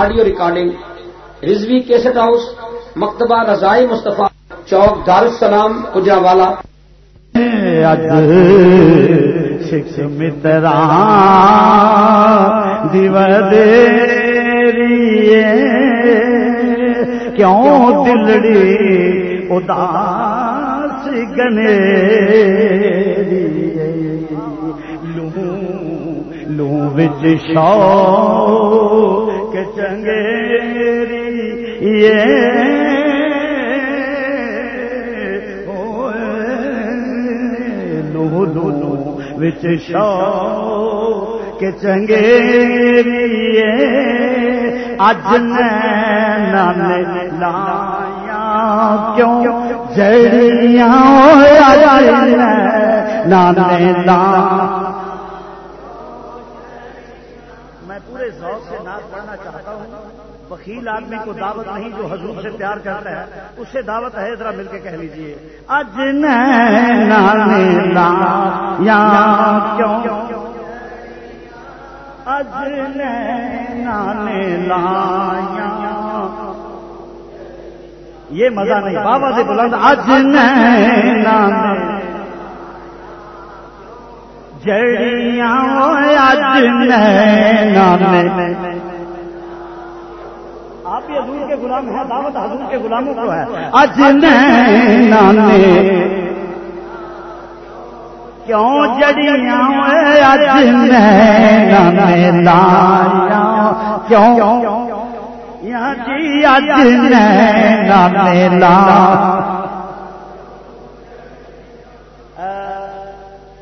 Audio recording, Rizvi cassette house, مکتبہ رضائی مصطفیٰ چوک، دارالسلام اجرا والا مترا دیو کیوں دلڑی اداس گنے لو لو بچ شو یہ لو لو لو بچ شو کے چنگیری اج نانے لایا کیوں؟ جڑیاں نانے لا میں پورے ذوق سے نعت پڑھنا چاہتا ہوں۔ وکیل آدمی کو دعوت نہیں جو حضور سے پیار کرتا ہے، اسے دعوت ہے، ذرا مل کے کہہ لیجیے اج نانے یا کیوں؟ اج نانے لایا یہ مزہ نہیں بابا سے بلند۔ اج نانے جڑیاں اج نانے۔ آپ بھی حضور کے غلام ہیں دعوت حضور کے غلاموں کو ہے۔ اج نانے۔ کیوں جڑیاں اج نانے؟ لایا کیوں؟ جی اج نانے لا۔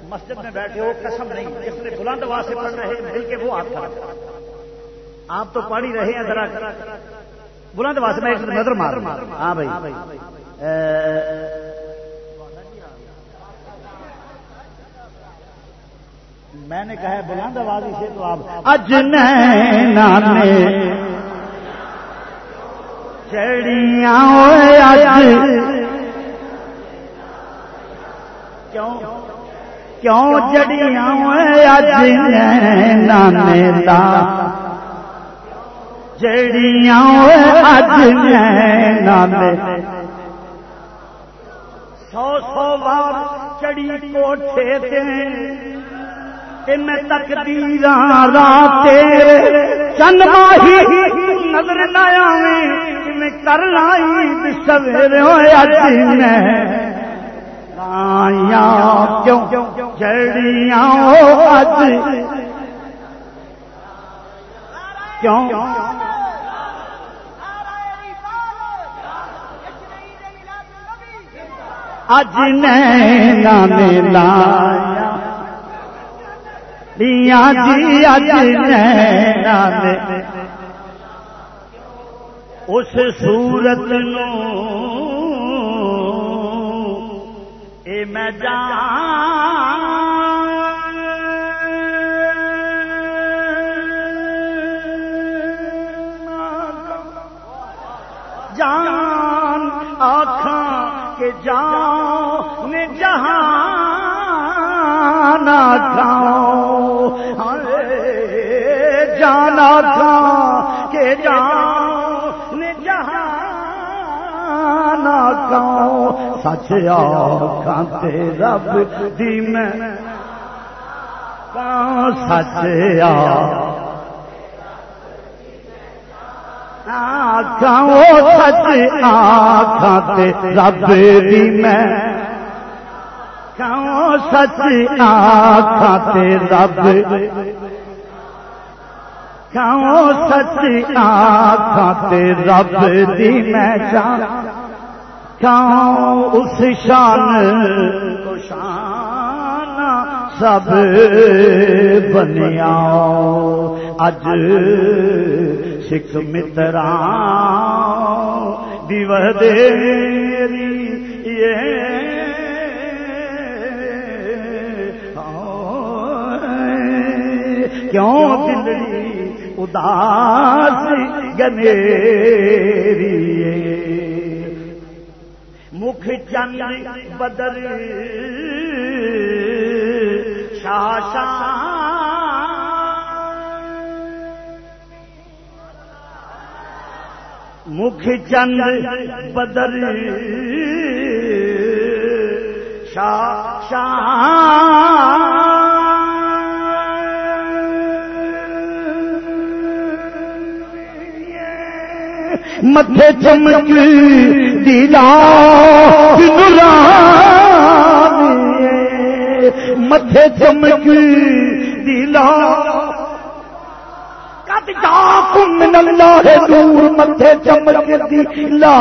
مسجد میں بیٹھے ہو قسم نہیں جس نے بلند آواز سے پڑھ رہے مل کے وہ آپ آپ تو پڑھ ہی رہے ہیں ذرا۔ بلند آواز میں ایک نظر مار ہاں بھائی۔ میں نے کہا بلند آواز سے تو آپ اج نانے چڑیاں کیوں؟ کیوں جڑیاں اج نانے لا جڑیاں سو سو بار چڑی کوٹھے تے میں تک دیرا رات چند ماہی نظر نہ آویں میں کر لائی سویرے ہویا جن آیا کیوں جڑیاں اج کیوں اج نانے لایا۔ دیا جی اج نانے اس سورت نو اے میں جان جان آخان کے جان جہان آخان جان آخان کے جان جہان آخان سچ آخان رب دی میں سچ آ سچ آخاتے رب دی میں سچ آخاتے رب۔ کہوں سچ آخاتے رب دی میں جان؟ کہوں اس شان کو شان سب بنیا اج سکھ مترا دیو دیری کیوں دلڑی اداس گنیری مکھ چند بدر شاہ شاہ۔ مکھ چند بدر شاہ۔ شاہ متھے چمک دیلا متھے چمک دیلا من اللہ نور، متھے چمک دیلا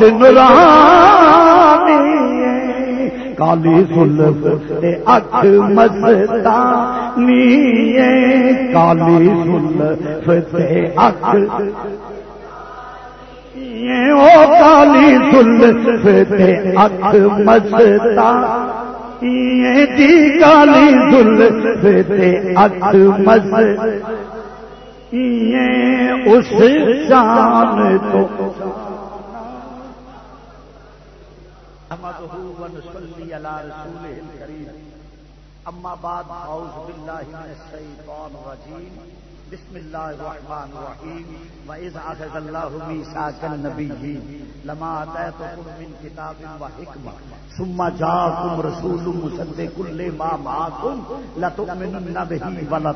نورانی کالی سلف اکھ مستانی کالی سلف اکھ کالی دل اک مستا جی کالی دل اک مس اس شان تو۔ اما بعد، اعوذ باللہ من الشیطان الرجیم۔ بسم الله الرحمن الرحيم وإذ أخذ الله ميثاق النبيين لما آتيتكم من كتاب وحكمة ثم جاءكم رسول مصدق لما معكم لتؤمنن به ولا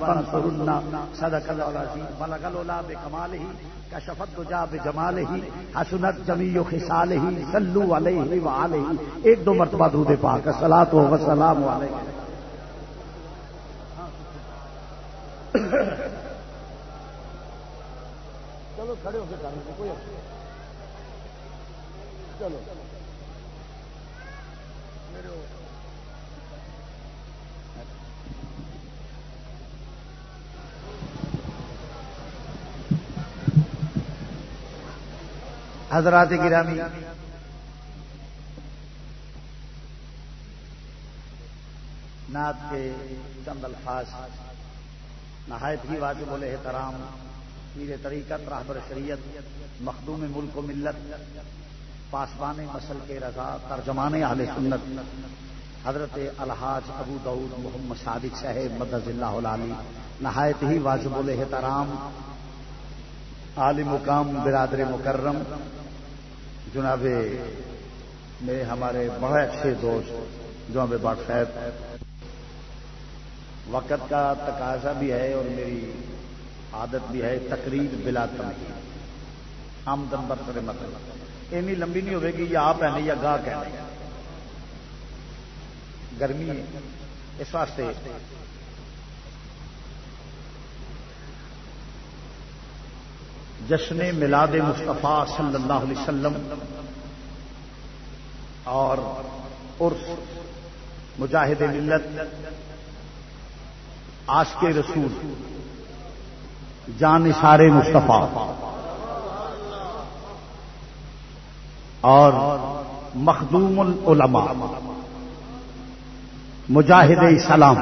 صدق الله العظيم بلغ الأولى بكماله كشف الدجى بجماله حسنت جميع خصاله صلوا عليه وعليه ایک دو مرتبہ درود پاک. الصلاۃ والسلام علیہ چلو، کھڑے ہو کے کریں کوئی چلو۔ حضرات گرامی، نعت کے چند الفاظ، نہایت ہی واجب بولے احترام پیر طریقت، رہبر شریعت، مخدوم ملک و ملت، پاسبان مسل کے رضا، ترجمان اہل سنت، حضرت الحاظ ابو دعود محمد صادق صاحب مدض اللہ علی نہایت ہی واجب الحترام عالی مقام برادر مکرم، جناب میرے ہمارے بڑے اچھے دوست، جناب باٹ صاحب، وقت کا تقاضا بھی ہے اور میری عادت بھی ہے تقریر بلا تنقید آمدن برتر مطلب۔ اینی لمبی نہیں ہوئے گی، یا آپ ہے یا گاہ کہ گرمی ہے۔ اس واسطے جشن ملاد مصطفیٰ صلی اللہ علیہ وسلم اور عرس مجاہد ملت آش کے رسول۔ جان سارے مصطفیٰ۔ اور مخدوم العلماء۔ مجاہد اسلام،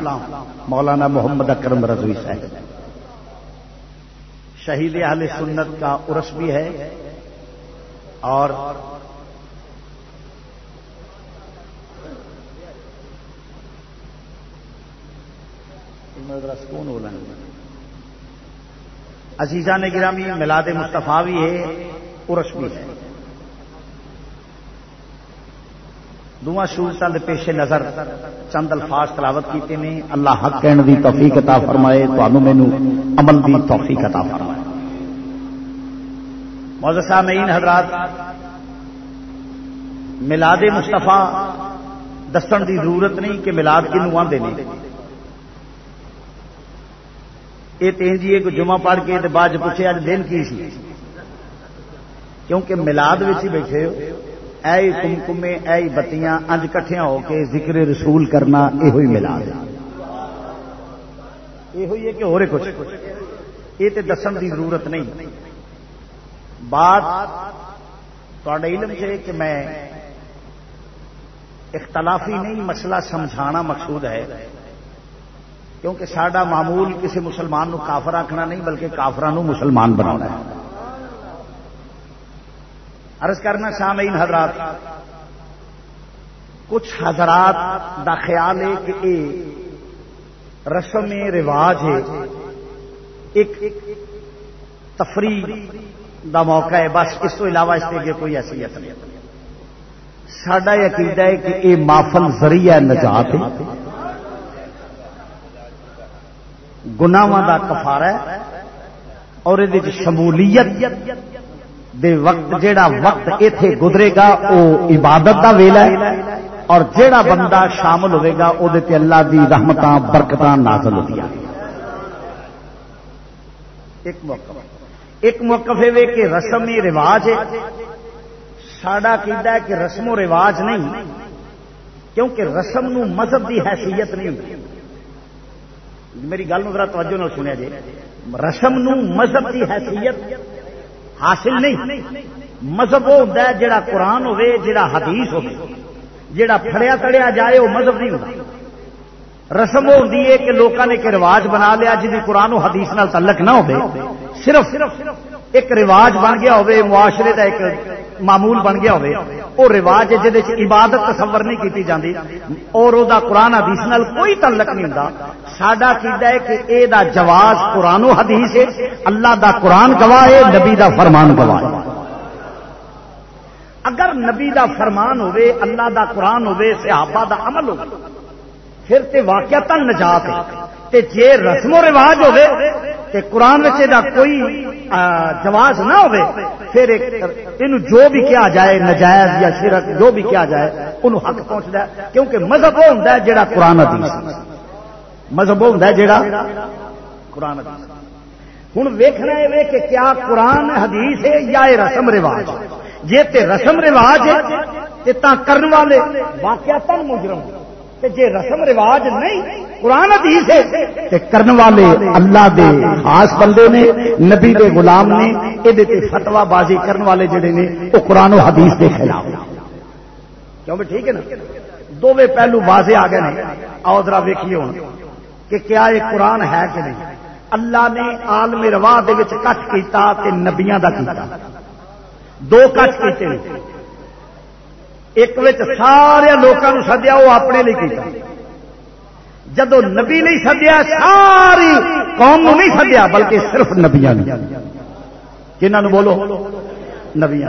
مولانا محمد اکرم رضوی صاحب۔ شہید اہل سنت کا عرس بھی ہے۔ اور کون بولا عزیزہ نے گرامی ملاد مصطفیٰ بھی ہے، عرش بھی ہے۔ دونوں سہولتوں کے پیش نظر چند الفاظ تلاوت کیتے ہیں اللہ حق کہنے دی توفیق عطا فرمائے تو مینو عمل دی توفیق عطا فرمائے۔ موزہ مین حضرات، ملاد مستفا دسن دی ضرورت نہیں کہ ملاد کنو آدھے نہیں یہ تین جی ایک جمعہ پڑھ کے بعد پوچھے اج دن کی سی؟ کیونکہ ملاد ہی بیٹھے ہو۔ اے کمکمے اے بتیاں انج کٹھیاں ہو کے ذکر رسول کرنا یہ ملاد یہ کہ ہو رہے کچھ۔ یہ تو دسن کی ضرورت نہیں۔ بات علم سے کہ میں اختلافی نہیں، مسئلہ سمجھانا مقصود ہے۔ کیونکہ سڈا معمول کسی مسلمان نو کافر آخنا نہیں، بلکہ کافران مسلمان بنا عرض کرنا سامعین حضرات، کچھ حضرات دا خیال ہے کہ یہ رسم رواج ہے، ایک تفریح دا موقع ہے، بس اس کو علاوہ اس کے کوئی حیثیت نہیں۔ سڈا یہ عقیدہ ہے کہ یہ مافل ذریعہ نجات ہے۔ گناواں دا کفارہ ہے اور یہ شمولیت دے وقت جیڑا وقت ایتھے گزرے گا وہ عبادت دا ویلا ہے۔ اور جیڑا بندہ شامل ہوئے گا وہ اللہ دی رحمت برکت نازل ہوتی ایک موقف۔ ایک موقف ہے کہ رسم رواج ہے۔ ساڈا کیدا ہے کہ رسم و رواج نہیں، کیونکہ رسم نو مذہب دی حیثیت نہیں۔ ہوتی میری گل ذرا توجہ نہ سنیا جی رسم نو مذہب دی حیثیت حاصل نہیں۔ مذہب وہ ہوتا ہے قرآن ہوے جڑا حدیث ہوے جڑا پھڑیا تڑیا جائے، وہ مذہب نہیں ہوتا رسم وہ ہوتی ہے کہ لوگوں نے ایک رواج بنا لیا جی قرآن و حدیث نال تعلق نہ ہو صرف ایک رواج بن گیا ہوئے معاشرے کا ایک معمول بن گیا ہوئے وہ رواج ہے جہد عبادت تصور نہیں کی جاتی اور وہ قرآن حدیث نال کوئی تعلق نہیں ہوتا سڈا کیدا ہے کہ اے دا جواز قرآن و حدیث ہے، اللہ دا قرآن گواہ ہے، نبی دا فرمان گواہ ہے۔ اگر نبی دا فرمان ہوے اللہ دا قرآن ہوے صحابہ دا عمل ہو پھر تے واقعات نجات ہے۔ تے جے رسم و رواج ہوے تے قرآن دا کوئی جواز نہ ہوے پھر ان جو بھی کیا جائے، نجائز یا شرک جو بھی کیا جائے انہوں حق پہنچتا ہے، کیونکہ مذہب وہ ہوتا ہے جڑا قرآن حدیث مذہب ہوتا ہے جڑا قرآن ہوں ویخنا ہے کہ کیا قرآن حدیث ہے یا یہ رسم رواج جی تے رسم رواج ہے تا کرن والے واقعہ تن مجرم جی رسم رواج نہیں قرآن حدیث ہے تے کرن والے اللہ دے خاص بندے نے، نبی دے غلام نے یہ فتوا بازی کرن والے جڑے نے وہ قرآن و حدیث دے خلاف۔ کیوں ٹھیک ہے نا؟ دونوں پہلو واضح آ گئے آؤ ذرا ویکھیے ہوں کہ کیا یہ قرآن ہے کہ نہیں۔ اللہ نے آلم رواہ کٹ کیتا تے نبیاں دا کیتا۔ دو کٹ کیتے۔ ایک سارے لوگوں سدیا وہ اپنے لیے کیتا۔ جدو نبی نہیں سدیا، ساری قوم نہیں سدیا، بلکہ صرف نبیا کنہوں بولو نبیا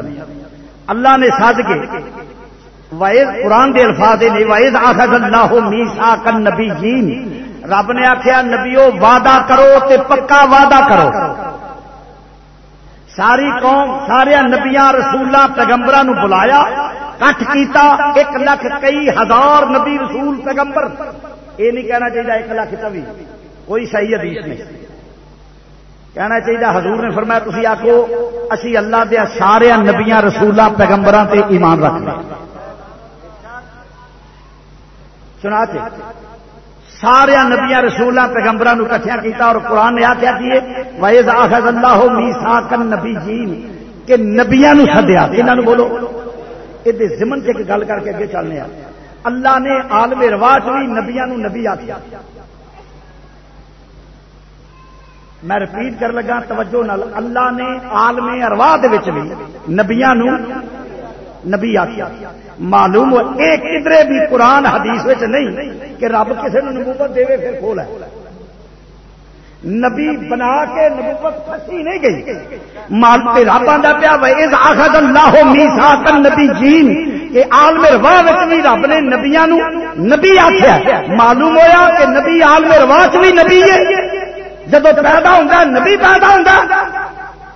اللہ نے سد کے وائز قرآن دے الفاظ نہیں وائز آخر اللہ میسا کن نبی جین رب نے آخیا نبیو، وعدہ کرو تے پکا وعدہ کرو۔ ساری قوم سارا نبیا رسولہ پیغمبر بلایا، کٹ کیتا، ایک لاکھ کئی ہزار نبی رسول پیغمبر۔ یہ نہیں کہنا چاہیے ایک لاکھ چوی کوئی صحیح حدیث نہیں۔ کہنا چاہیے حضور نے فرمایا تھی آخو اسی اللہ دیا سارا نبیا رسولہ پیغمبر سے ایمان رکھنا سنا سارا نبیا رسولہ پیغمبر کٹیا کیا اور قرآن نے آخیا کیے ویز آخر اللہ میسا کن نبی جین کہ نبیا سدیا یہاں بولو۔ یہ زمن سے گل کر کے اگے چلنے اللہ نے عالم رواج بھی نبیا نبی آخیا میں رپیٹ کر لگا، توجہ نال، اللہ نے عالم ارواہ بھی نبیا نبی آخیا معلوم ہو ایک کدرے بھی قرآن حدیث نہیں کہ رب کسی نے نبوت دے پھر کھول ہے۔ نبی بنا کے نبوت پھنسی نہیں گئی۔ مال پہ رب پیا ویز آخد اللہ میسا نبی جین کہ آل میں رواہ بھی رب نے نبیا نبی آخیا معلوم ہویا کہ نبی آل میں رواہ بھی نبی ہے۔ جب پیدا ہوگا نبی پیدا ہوگا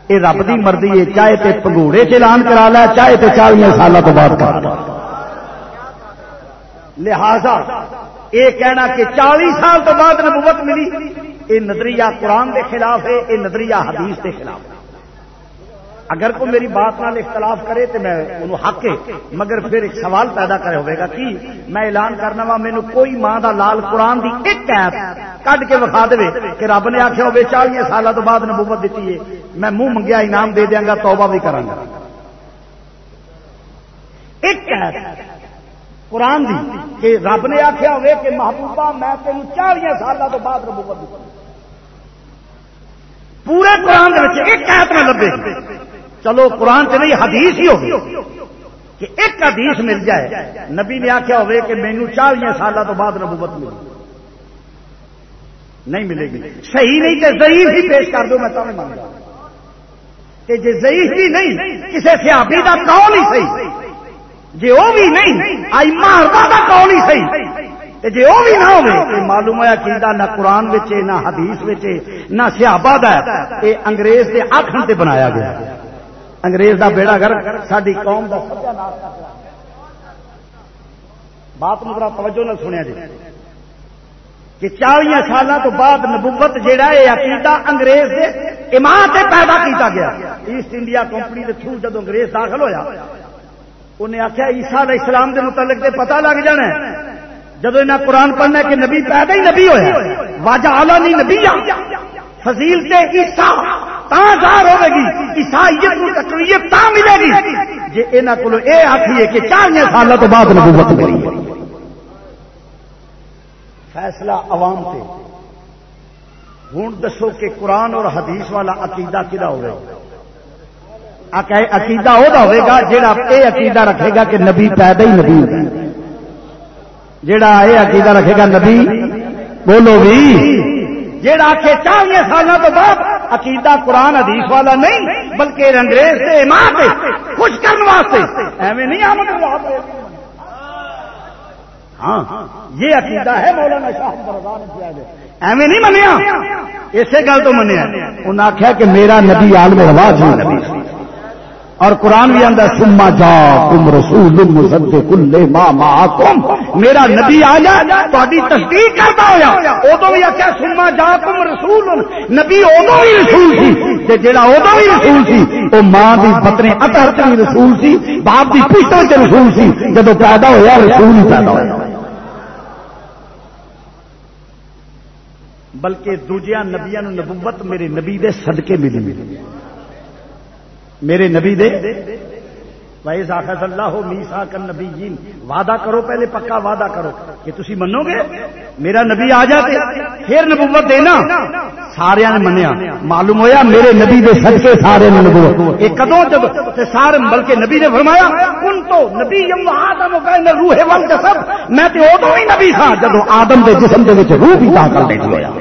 یہ رب کی مرضی ہے، چاہے تے پگوڑے چلان کرا لا چاہے تے چالیس سال تو بعد کرا لہذا، یہ کہنا کہ چالیس سال تو بعد نبوت ملی۔ یہ نظریہ قرآن کے خلاف ہے، یہ نظریہ حدیث کے خلاف ہے۔ اگر کوئی میری بات نال اختلاف کرے تو میں انہوں حق ہے، مگر پھر ایک سوال پیدا کرے ہوئے گا کہ میں اعلان کرنا وا مینو کوئی ماں دا لال قرآن دی ایک ایپ کٹ کے وکھا دے کہ رب نے آخیا ہوئے، چالیس سال تو بعد نبوت دیتی ہے، میں منہ منگیا، انعام دے دیا گا، توبہ بھی کرا گا۔ ایک ایپ قرآن دی کہ رب نے آخیا ہوئے کہ محبوبہ، میں تین چالیس سال تو بعد نبوت دیتی پورے قرآن ایک ایپ میں لبے۔ چلو قرآن سے نہیں، حدیث ہی ہوگی کہ ایک حدیث مل جائے۔ نبی نے آخیا ہوئے کہ مینو چالیس سال تو بعد نبوت ملے۔ نہیں ملے گی۔ صحیح نہیں کہ ضعیف ہی پیش کر دو، میں تمہیں مان کہ جی ضعیف بھی نہیں کسی سیابی کا کون ہی صحیح؟ جی وہ بھی نہیں، آئی مارتا کا کون ہی صحیح؟ جی وہ بھی نہ ہو معلوم ہوا کہ نہ قرآن نہ حدیث نہ سیابا یہ انگریز کے آخر سے بنایا گیا۔ انگریز کا بیڑا گھر ساری قوم کا بات مگر توجہ نہ سنیا جی۔ کہ چالیاں سالوں تو بعد نبوت جہا ہے عقیدہ انگریز کے ایمان سے پیدا کیتا گیا۔ ایسٹ انڈیا کمپنی کے تھرو جب انگریز داخل ہویا، انہیں آخیا عیسا علیہ السلام کے متعلق تے پتا لگ جانا جب انہیں قرآن پڑھنا کہ نبی پیدا ہی نبی ہوا واجہ آلہ نہیں نبی فضیل سے عیسا ظاہر ہوے گی عیسائیت کو تقریب تا ملے گی۔ جی یہاں کو یہ آخیے کہ چالیاں سالوں تو بعد نبوت ملی فیصلہ عوام سے ہوں دسو کہ قرآن اور حدیث والا عقیدہ کدا ہوگا عقیدہ وہ ہوگا جہاں یہ عقیدہ رکھے گا کہ نبی پیدا ہی نبی ہوگا جہاں یہ عقیدہ رکھے گا نبی، بولو بھی۔ جہاں کہ چالیس سالوں تو بعد عقیدہ قرآن حدیث والا نہیں، بلکہ انگریز سے ماں سے خوش کرنے واسطے۔ ایویں نہیں آمد ہاں یہ عقیدہ ہے مولانا شاہ جی ایویں نہیں منیا۔ اسی گل تو منیا۔ انہیں آخیا کہ میرا نبی عالم ہوا نبی اور قرآن بھی آتا سما جا کم رسول کلے ماں ماں میرا نبی آ جا تاری تصدیق کرتا ہوا ادو بھی آخیا سما جا کم رسول. نبی ادو بھی رسول سی جا ادو بھی رسول سی وہ ماں کی پتنی اتر بھی رسول سی، باپ کی پوچھو چ رسول سی جب پیدا ہوا رسول ہی پیدا ہوا بلکہ دوجیا نبیا نبوت میرے نبی دے صدقے ملی ملی۔ میرے نبی دے۔ بھائی ذاخت اللہ ہو میسا کر نبی جی وعدہ کرو پہلے، پکا وعدہ کرو۔ کہ تھی منو گے میرا نبی آ جاتے پھر نبوت دینا۔ سارا نے منیا۔ معلوم ہویا میرے نبی دے صدقے سارے نے نبوت۔ یہ کدو جب سارے بلکہ نبی نے فرمایا، کن تو نبی یم آدم روح ول سب میں تو ادو ہی نبی تھا جب آدم دے جسم دے وچ روح بھی داخل نہیں ہوا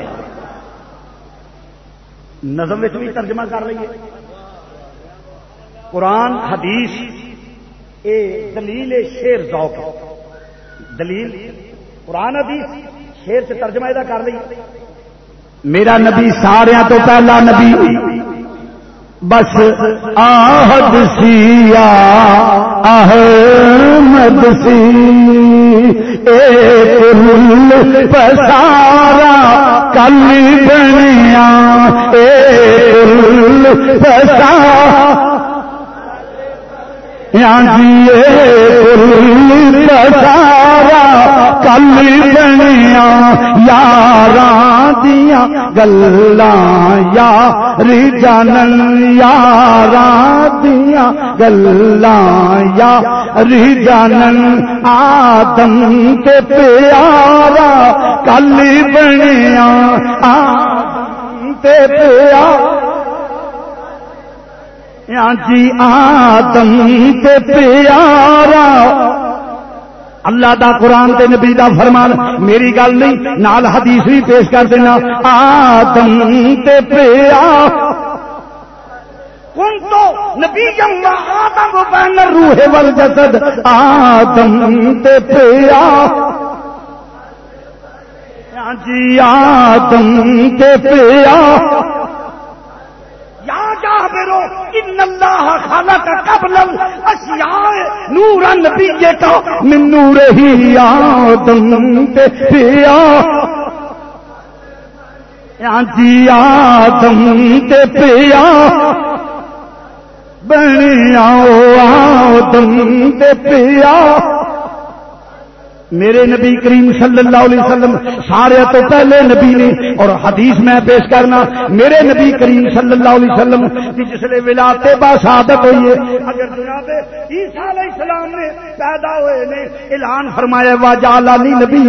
نظم بھی ترجمہ کر رہی قرآن، حدیث، اے دلیل شیر ذوق دلیل، قرآن، حدیث شیر سے ترجمہ یہ کر لی۔ میرا نبی سارا تو پہلا نبی۔ بس آہد سیا احمد سی ایک پسارا کل بنیا۔ ایک پسارا سارا کل بنیا یار دیا گلا یار جان یار دیا گلا یار جان آدم کے پیارا کل بنیا آدم تے پیارا جی آدم تے پیارا۔ اللہ دا قرآن تے نبی دا فرمان، میری گل نہیں، نال حدیث بھی پیش کر دینا۔ آدم تے پیارا۔ کن تو نبی آدم بین روح والجسد، آدم تے پیارا۔ جی آدم تے پیارا۔ جابرو ان اللہ خلق قبل الاشیاء نورا نبی کا من نور ہی آدم تے پیا۔ جی آدم تے پیا۔ بنیا آدم تے پیا۔ میرے نبی کریم صلی اللہ علیہ وسلم سارے تو پہلے نبی نے اور حدیث میں پیش کرنا، میرے نبی کریم صلی اللہ علیہ وسلم کی جسے ولاتے با شہادت ہوئی ہے، اگر جناب عیسیٰ علیہ السلام نے پیدا ہوئے نے، اعلان فرمایا وا جالانی نبی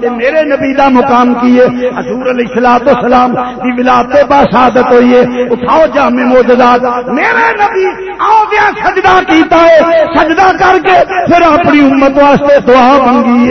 تے میرے نبی دا مقام کیے حضور علیہ الصلوۃ والسلام دی ولاتے با شہادت ہوئی ہے۔ اٹھاؤ جامع معجزات۔ میرے نبی آؤ گیا، سجدہ کیتا ہے، سجدہ کر کے پھر اپنی امت واسطے دعا منگی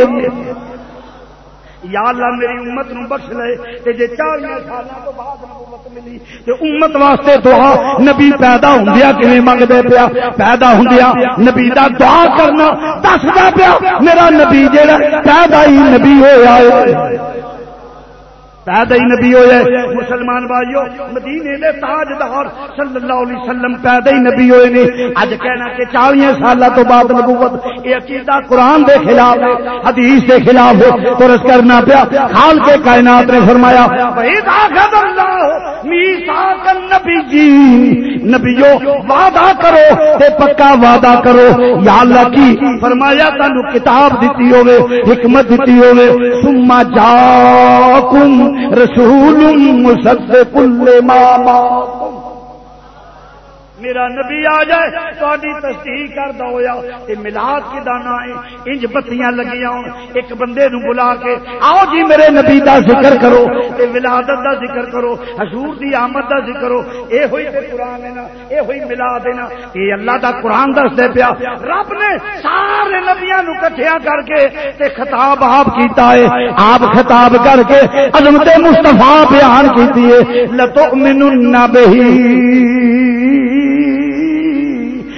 یا اللہ میری امت نو بخش لے تے جے چالیاں سالاں تو بعد نبوت ملی تے امت واسطے دعا نبی پیدا ہوندیا کیویں منگدے پیا؟ پیدا ہوندیا نبی دا دعا کرنا دسدا پیا، میرا نبی جڑا پیدا ہی نبی ہویا ہے۔ پیدا ہی نبی ہوئے، مسلمان بھائیو، مدینے دے تاجدار صلی اللہ علیہ وسلم پیدا ہی نبی ہوئے نے۔ اج کہنا کہ 40 سال تو بعد نبوت، یہ عقیدہ قرآن دے خلاف ہے، حدیث دے خلاف ہے تو کرنا پیا۔ خال کے کائنات نے فرمایا نبی جی نبیو، وعدہ کرو تے پکا وعدہ کرو۔ یا اللہ کی فرمایا، تانوں کتاب دیتی ہوے حکمت دیتی ہوے ثم جاءکم رسول مصدق لما میرا نبی آ جائے تاری تصدیق کرتا ہوا یہ ملاد کی دانا ہے انج بتیاں لگی آن ایک بندے نو بلا کے، آؤ جی میرے نبی دا ذکر کرو یہ ولادت دا ذکر کرو، حضور دی آمد دا ذکر کرو، اے ہوئی تے قرآن ہے نا، اے ہوئی ملاد ہے نا یہ اللہ دا قرآن دس پیا، رب نے سارے نبیاں نو کٹھیا کر کے، تے خطاب آپ کیتا ہے، آپ خطاب کر کے، عظمت مصطفیٰ بیان کیتی ہے، لتؤمنن بہی۔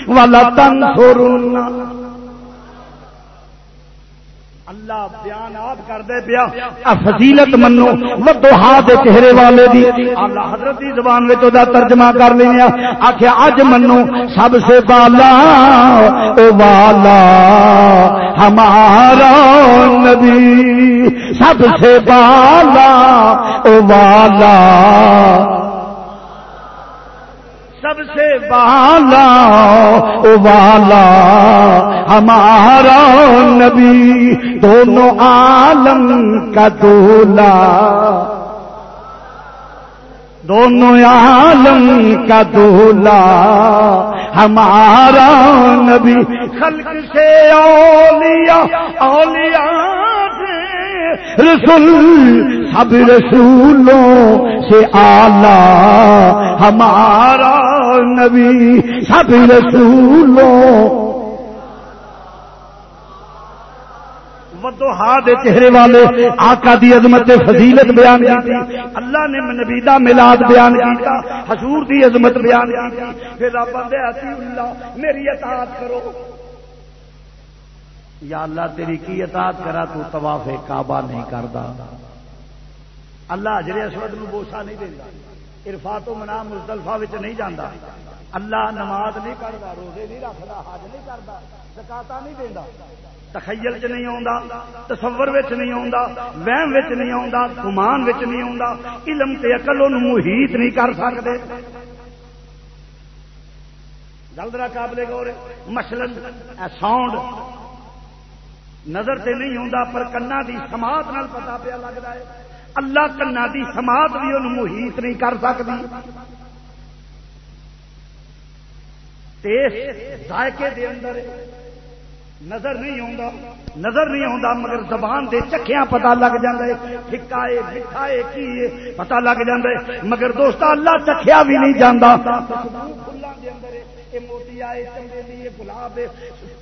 والا تن اللہ بیان آپ کر دے پیا فضیلت منو ودوہا دے چہرے والے دی۔ اللہ حضرت دی زبان وچ دا ترجمہ کر لیا آکھیا اج منو سب سے بالا او والا ہمارا نبی۔ سب سے بالا او والا۔ سب سے بالا والا، ہمارا نبی، دونوں عالم کا دولا دونوں عالم کا دولا ہمارا نبی۔ خلق سے اولیاء اولیاء رسول، سب رسولوں سے آلہ ہمارا نبی، سب رسولوں۔ دے چہرے والے آقا دی عظمت فضیلت بیان کی اللہ نے نبی دا میلاد بیان کیا حضور دی عظمت بیان کی پھر رب اللہ، میری اطاعت کرو۔ یا اللہ، تیری کی اطاعت کرا؟ تو طواف کعبہ نہیں کرتا اللہ حجر اسود نو بوسا نہیں دینا عرفات و منا مزدلفا نہیں جانا اللہ نماز نہیں کرتا، روزے نہیں رکھتا، حج نہیں کرتا زکاتا نہیں دینا تخیل چ نہیں آتا تصور نہیں آتا وہم نہیں آتا گمان نہیں آتا علم تے محیط نہیں کر سکتے جلدرا قابل گور مسلم ساؤنڈ نظر سے نہیں ہوں پر کنا دی سماعت نال پتا پیا لگتا ہے۔ اللہ کنا دی سماعت بھی ان محیط نہیں کر سکتی ذائقے دے اندر نظر نہیں آتا نظر نہیں آتا مگر زبان دے چکھیاں پتا لگ جائے فکا ہے مٹھا ہے کی ہے پتا لگ جائے مگر دوست اللہ چکھیا بھی نہیں جانا موتی آئے چمبیلی گلاب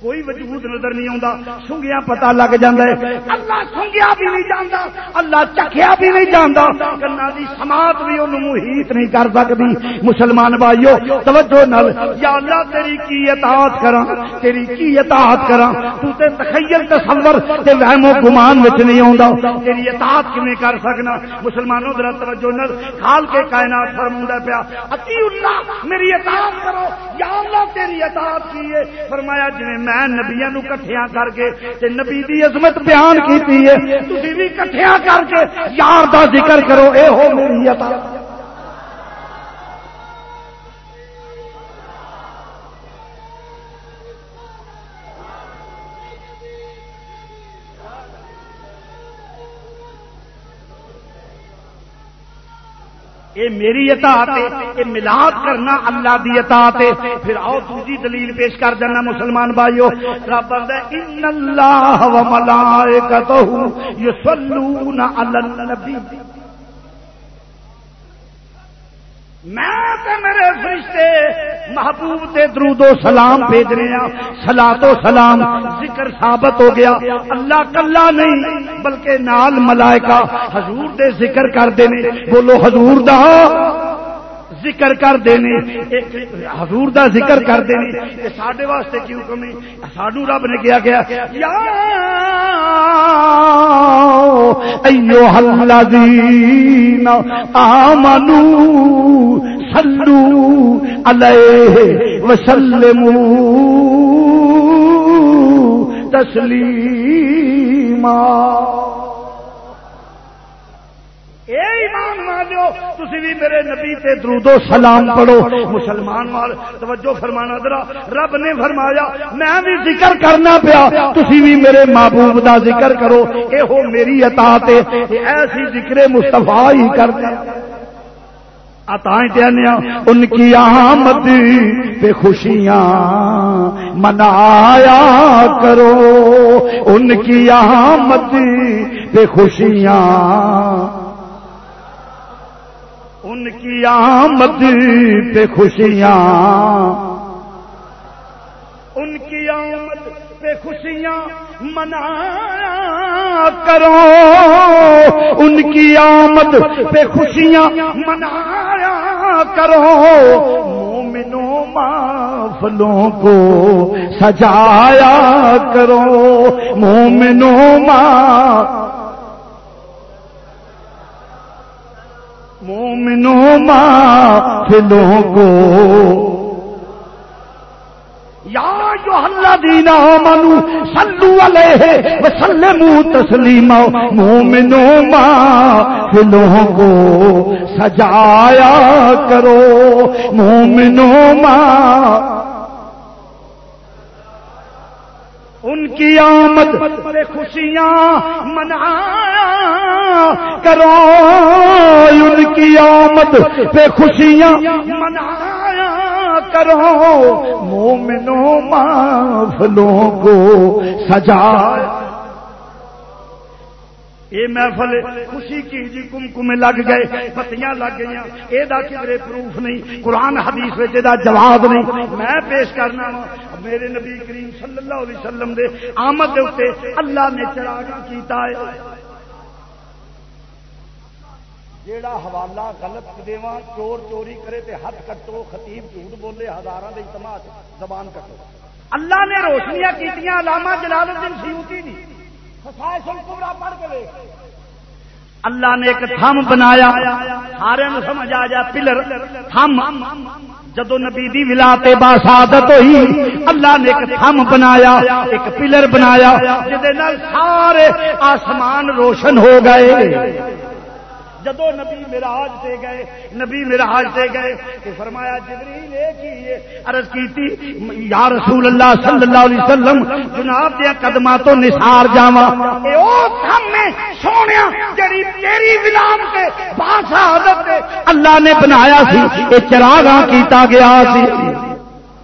کوئی وجود نظر نہیں آتا سنگیا پتا لگ جاتا ہے۔ اللہ سنگیا بھی نہیں جانا اللہ چکھیا بھی نہیں جانا کنا دی سماعت بھی انہوں محیط نہیں کر سکتی مسلمان بھائیو، توجہ نل یا اللہ تیری کی اطاعت کرا تیری کی اطاعت کرا تو تے تخیل، تصور تے وہم و گمان وچ نہیں آوندا تیری اطاعت کیویں کر سکنا؟ مسلمانوں، ذرا توجہ نل خال کے کائنات فرموندا پیا اتی اللہ، میری اطاعت کرو۔ یا اللہ تیری اطاعت کی ہے فرمایا جی میں نبیاں نو کٹھیا کر کے تے نبی دی عظمت بیان کی تھی بھی کٹھیا کر کے یار دا ذکر کرو، اے ہو میری اطاعت اے میری اطاعت ہے، اے ملاد کرنا اللہ دی اطاعت ہے۔ پھر آؤ دوسری دلیل پیش کر جانا مسلمان بھائیو۔ رب ان اللہ و ملائکتہ یصلون علی النبی میں میرے فرشتے محبوب تے درود و سلام بھیج رہے ہیں۔ سلا تو سلام، ذکر ثابت ہو گیا۔ اللہ کلا نہیں، بلکہ نال ملائکہ حضور دے ذکر کر دینے بولو حضور دا ذکر کر دینے حضور دا ذکر کر دینے یہ ساڈے واسطے کی حکم ہے سانو رب نے کیا گیا یا ایو الذین آمنو صلو علیہ وسلمو تسلیما. ایمان بھی میرے نبی تے درود و سلام پڑھو. مسلمان وال توجہ فرمانا درا رب نے فرمایا میں بھی ذکر کرنا پیا تھی بھی میرے محبوب دا ذکر کرو۔ اے ہو میری عطا تے ایسی ذکر مصطفی ہی کر دے عطائیں دینے ان کی آمد پہ خوشیاں منایا کرو۔ ان کی آمد پہ خوشیاں ان کی آمد پہ خوشیاں ان کی آمد خوشیاں منایا کرو۔ ان کی آمد پہ خوشیاں منایا کرو۔ مومنوں مافلوں کو سجایا کرو۔ مومنوں ماں مومنوں مافلوں کو یا جو اللہ دینا منو سلو علیہ وسلمو تسلیما مومنوں مافلوں کو سجایا کرو مومنوں ماں ان کی آمد پہ خوشیاں منایا کرو، ان کی آمد پہ خوشیاں منایا کرو مومنوں محفلوں کو سجایا یہ محفل، خوشی کی جی کم لگ گئے، پتیاں لگ گئی یہ کدھر پروف نہیں، قرآن حدیث جواب نہیں۔ میں پیش کرنا میرے نبی کریم صلی اللہ علیہ وسلم دے آمد دے اللہ نے چراغا کیتا ہے۔ جیڑا حوالہ غلط دے چور چوری کرے تے ہاتھ کٹو، خطیب جھوٹ بولے ہزار اجتماع زبان کٹو۔ اللہ نے روشنیاں کیتیاں، علامہ جلال الدین سیوتی نہیں پڑھ کے اللہ نے ایک تھم بنایا، سارے سمجھ آ جا پلر۔ تھم۔ جدو نبی دی ولات باسادت ہوئی، اللہ نے ایک تھم بنایا، ایک پلر بنایا جہد سارے آسمان روشن ہو گئے۔ جدو نبی مراج سے گئے، نبی مراج سے گئے تو فرمایا جبریل ایک عرض کی تھی یا رسول اللہ صلی اللہ علیہ وسلم، جناب دیا قدمہ تو نثار جاوا سونے جڑی تیری ولام سے بادشاہ حضرت اللہ نے بنایا سی یہ چراغاں کیتا گیا سی۔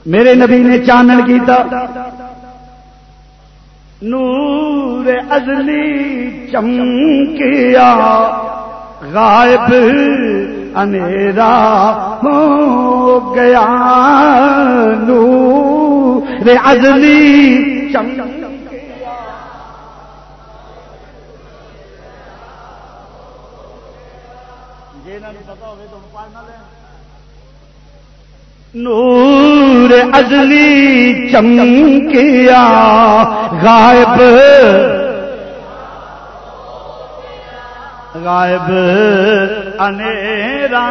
میرے نبی نے چانن کیتا۔ نور ازلی چمکیا۔ غائب انیرا ہو گیا نور ازلی چم نور ازلی چمکیا غائب غائب انیرا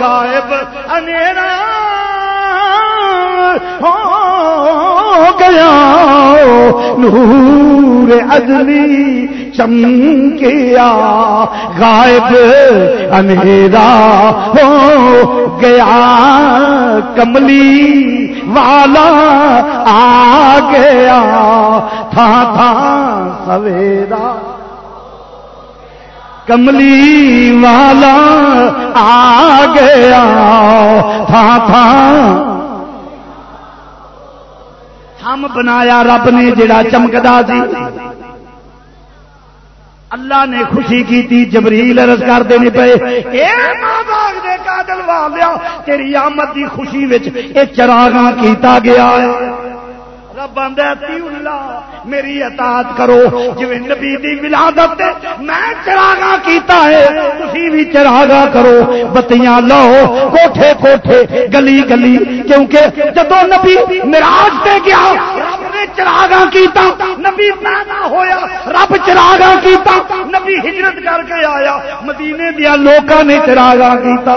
غائب انیرا ہو گیا نور ادنی۔ چمکیا، غائب انیرا ہو گیا۔ کملی والا آ گیا۔ تھا تھا، سویرا۔ کملی والا آ گیا۔ تھا تھا۔ ہم بنایا رب نے، جڑا چمکدا سی۔ اللہ نے خوشی کی تھی، جبریل عرض کر دینی پے اے ماں دے کادل والیا، تیری آمد دی خوشی وچ اے چراغاں کیتا گیا ہے۔ رب اللہ، میری اطاعت کرو۔ جی نبی دی ولادت میں چراغا کیتا ہے تھی بھی چراغا کرو۔ بتیاں لو کوٹھے کوٹھے، گلی گلی، کیونکہ جدو نبی مراج سے گیا، رب نے چراغا کیتا، نبی پیدا ہویا، رب چراغا کیتا، نبی ہجرت کر کے آیا، مدینے دیا لوکاں نے چراغا کیتا۔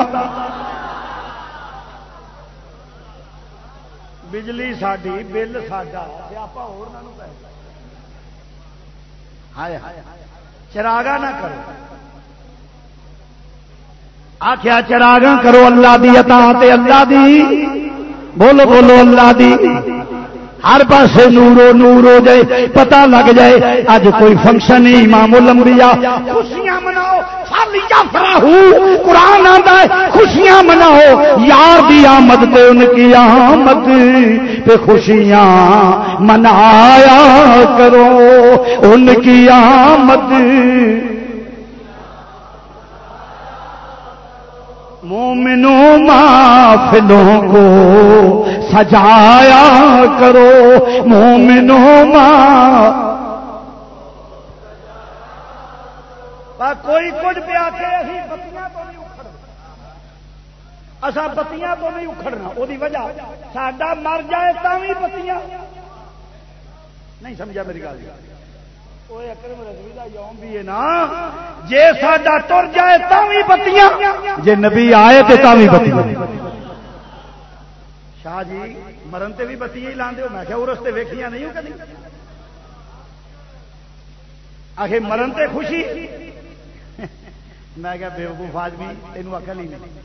بجلی ساری بل ساڈا ہائے چراغا نہ کرو۔ آخیا چراغا کرو اللہ دی عطا اللہ دی۔ بولو بولو اللہ دی۔ ہر پاس نورو نور ہو جائے، پتا لگ جائے اج کوئی فنکشن نہیں، امام الانبیاء خوشیاں مناؤ قرآن آتا ہے، خوشیاں مناؤ، یار دی آمد پہ ان کی آمد پہ خوشیاں منایا کرو، ان کی آمد مومنوں معافلوں کو سجایا کرو۔ مومنوں ماں کوئی کچھ پیا کے بتیاں تو نہیں اکھڑ اصا بتیاں تو نہیں اکھڑنا وہ وجہ۔ ساڈا مر جائے بھی بتیاں۔ نہیں سمجھا میری گل۔ جی ساڈا تر جائے بھی بتیاں جی نبی آئے تو بتیاں شاہ جی مرن تے بھی بتی ہی لاندے ہو میں کیا ارس تے ویکھیاں نہیں ہو کدی آخر مرن تے خوشی میں کیا بے وقوف آدمی تینوں اکل ہی نہیں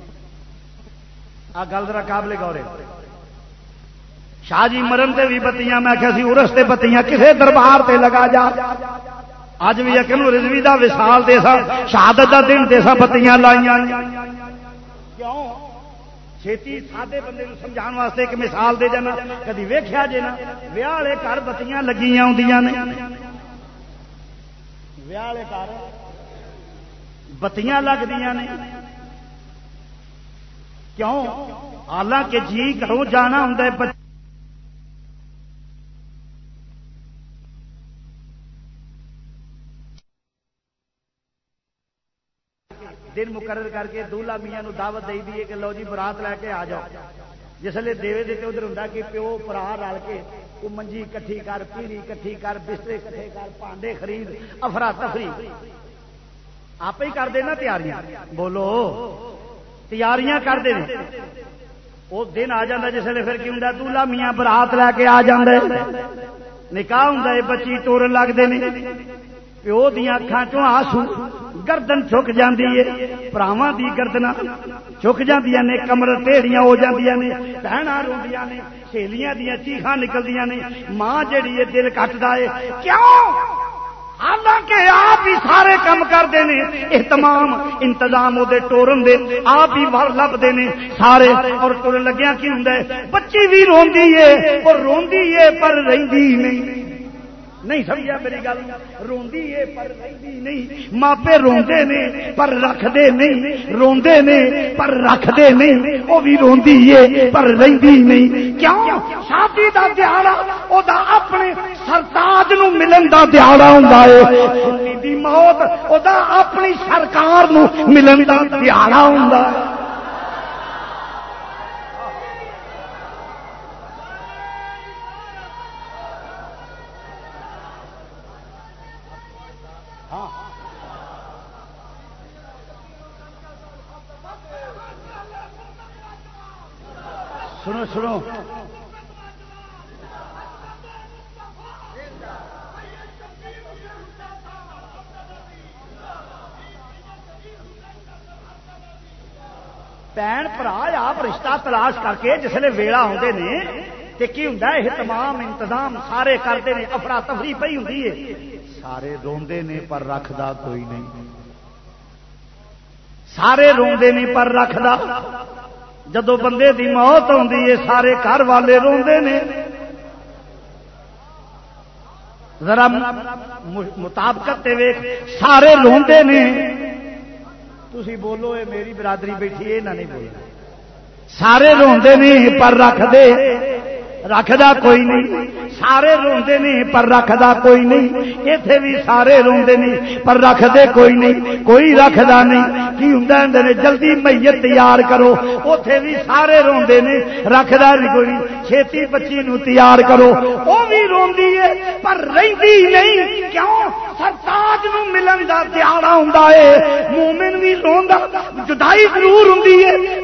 آ گل ذرا قابل گورے شاہ جی مرن تے بھی بتیاں، میں کیا سی ارس تے بتیاں، کسے دربار تے لگا جا۔ اج بھی اکل رضوی دا وصال دے سا، شہادت دا دن دے سا بتیاں لائیاں۔ کیوں؟ چھتی سادے بندے سمجھا واسطے ایک مثال دے جانا۔ کدی ویخیا جی نا، ویاہ والے گھر بتیاں لگی آدی نے۔ ویاہ والے گھر بتیاں لگتی نے۔ کیوں؟ حالانکہ جی گھروں جانا ہوں دن مقرر کر کے دولا میاں دعوت دے دیے کہ لو جی برات لے کے آ جاؤ۔ جسے دے دیتے ادھر ہوں کہ پیو پرا رل کے وہ منجی کٹھی کر پیڑی کٹھی کر، بسترے کٹھے کر، پانڈے خرید، افرا تفری۔ آپ ہی کر دینا تیاریاں۔ بولو، تیاریاں کر دیں وہ دن آ جا جسے پھر کی ہوں دولا میاں برات لے کے آ جائے نکاح ہوں بچی ٹورن لگتے ہیں پیو دیا اکھان چو آسو گردن چک جاندی ہے، پراواں دی گردنا چک جاندیاں نے، کمر ٹیڑیاں ہو جاندیاں نے بہنا روندیاں نے، سہیلیاں دیا چیخاں نکلدیاں نے، ماں جڑی ہے دل کٹدا ہے۔ کیوں؟ حالانکہ آپ ہی سارے کام کرتے ہیں اہتمام انتظام وہ ٹورن دے، آپ ہی ور لبتے ہیں سارے اور ٹورن لگیا کی ہوں بچی بھی روندی ہے اور روندی ہے پر رہی نہیں۔ نہیں سمجھا میری گل؟ روندی ہے پر نہیں۔ ماپے روندے نے پر رکھدے نہیں۔ روندے نے پر رکھدے نہیں۔ وہ بھی روندی ہے پر رہندی نہیں۔ کیوں؟ شادی دا دیہڑا او دا اپنے سرتاج نو ملن دا دیہڑا ہوندا ہے۔ دی موت، او دا اپنی سرکار نو ملن دا دیہڑا ہوندا ہے۔ سنو سنو۔ بھن برا آپ رشتہ تلاش کر کے جسے ویلا آتے ہیں کی ہوں یہ تمام انتظام سارے کرتے ہیں افرا تفری پی ہوں سارے روندے نے پر رکھدا کوئی نہیں سارے روندے نے پر رکھدا جدو بندے دی موت آ سارے گھر والے روندے نے۔ ذرا مطابقت سارے روندے نے۔ تھی بولو یہ میری برادری بیٹھی یہ نہیں بولنا۔ سارے روندے نہیں پر رکھ دے۔ رکھدا کوئی نہیں۔ سارے روندے نہیں، پر رکھدا کوئی نہیں۔ اتے بھی سارے روندے نہیں، پر رکھدے کوئی نہیں۔ کوئی رکھدا نہیں۔ کی ہوندا ہوں نے؟ جلدی میت تیار کرو۔ اتے بھی سارے روندے نے رکھدا نہیں کوئی چھتی بچی نو تیار کرو۔ وہ بھی روندی ہے، پر رہندی نہیں۔ کیوں؟ سرتاج نو ملن دا دیہڑا ہوں مومن بھی روندا، جدائی ضرور ہوں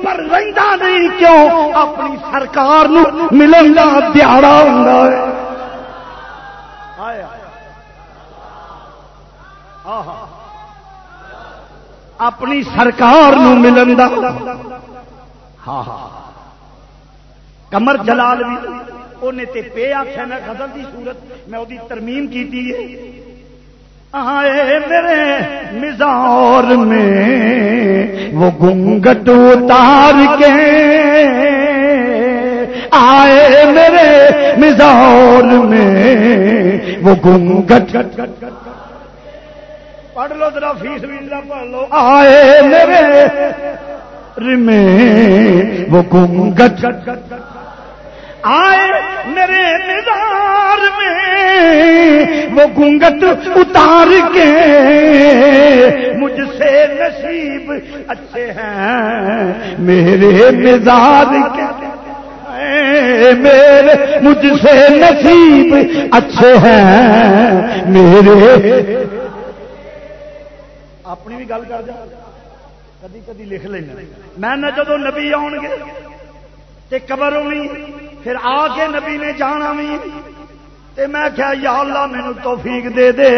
پر رہندا نہیں۔ کیوں؟ اپنی سرکار نو ملن دا دیہڑا ہوں اپنی سرکار نو ملن دا۔ ہاں ہاں کمر جلال بھی انہیں تے پے آخیا میں غزل دی صورت، میں وہ ترمیم کی آئے میرے مزار میں وہ گنگٹ اتار کے آئے میرے مزار میں، وہ گنگٹ۔ پڑھ لو ذرا، فیس بھی پڑھ لو۔ آئے میرے میں، وہ گنگٹ۔ آئے میرے مزار میں، وہ گنگٹ اتار کے۔ مجھ سے نصیب اچھے ہیں، میرے مزار کے۔ میرے مجھ سے نصیب اچھے ہیں، میرے۔ اپنی بھی گل کر جا، کدی کدی لکھ لینا۔ میں نہ جدو نبی آن گے تے قبر ہونی پھر آ کے نبی نے جانا بھی تے میں کیا یا اللہ مینو توفیق دے دے۔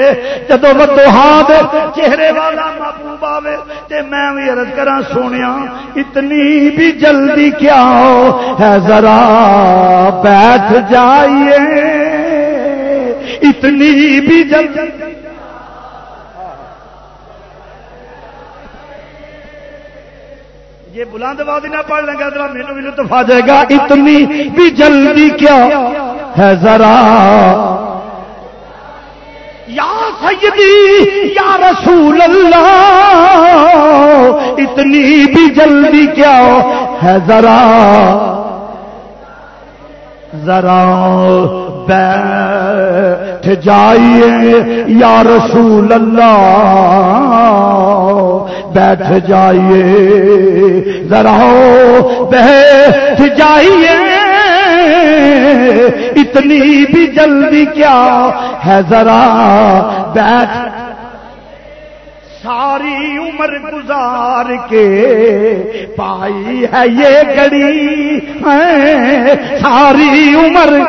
جدو ودو ہاتھ چہرے والا محبوب آوے تے میں بھی عرض کرا سونیا، اتنی بھی جلدی کیا ہو؟ ہے ذرا بیٹھ جائیے۔ اتنی بھی جلدی۔ یہ بلند باد نہ پڑھ لیں گا ذرا میرے بھی لطف آ جائے گا۔ اتنی بھی جلدی کیا ہے ذرا۔ یا سیدی، یا رسول اللہ، اتنی بھی جلدی کیا ہے ذرا۔ ذرا بیٹھ جائیے یا رسول اللہ۔ بیٹھ جائیے، ذرا بیٹھ جائیے۔ اتنی بھی جلدی کیا ہے ذرا بیٹھ۔ ساری عمر گزار کے پائی ہے یہ گڑی۔ ساری عمر۔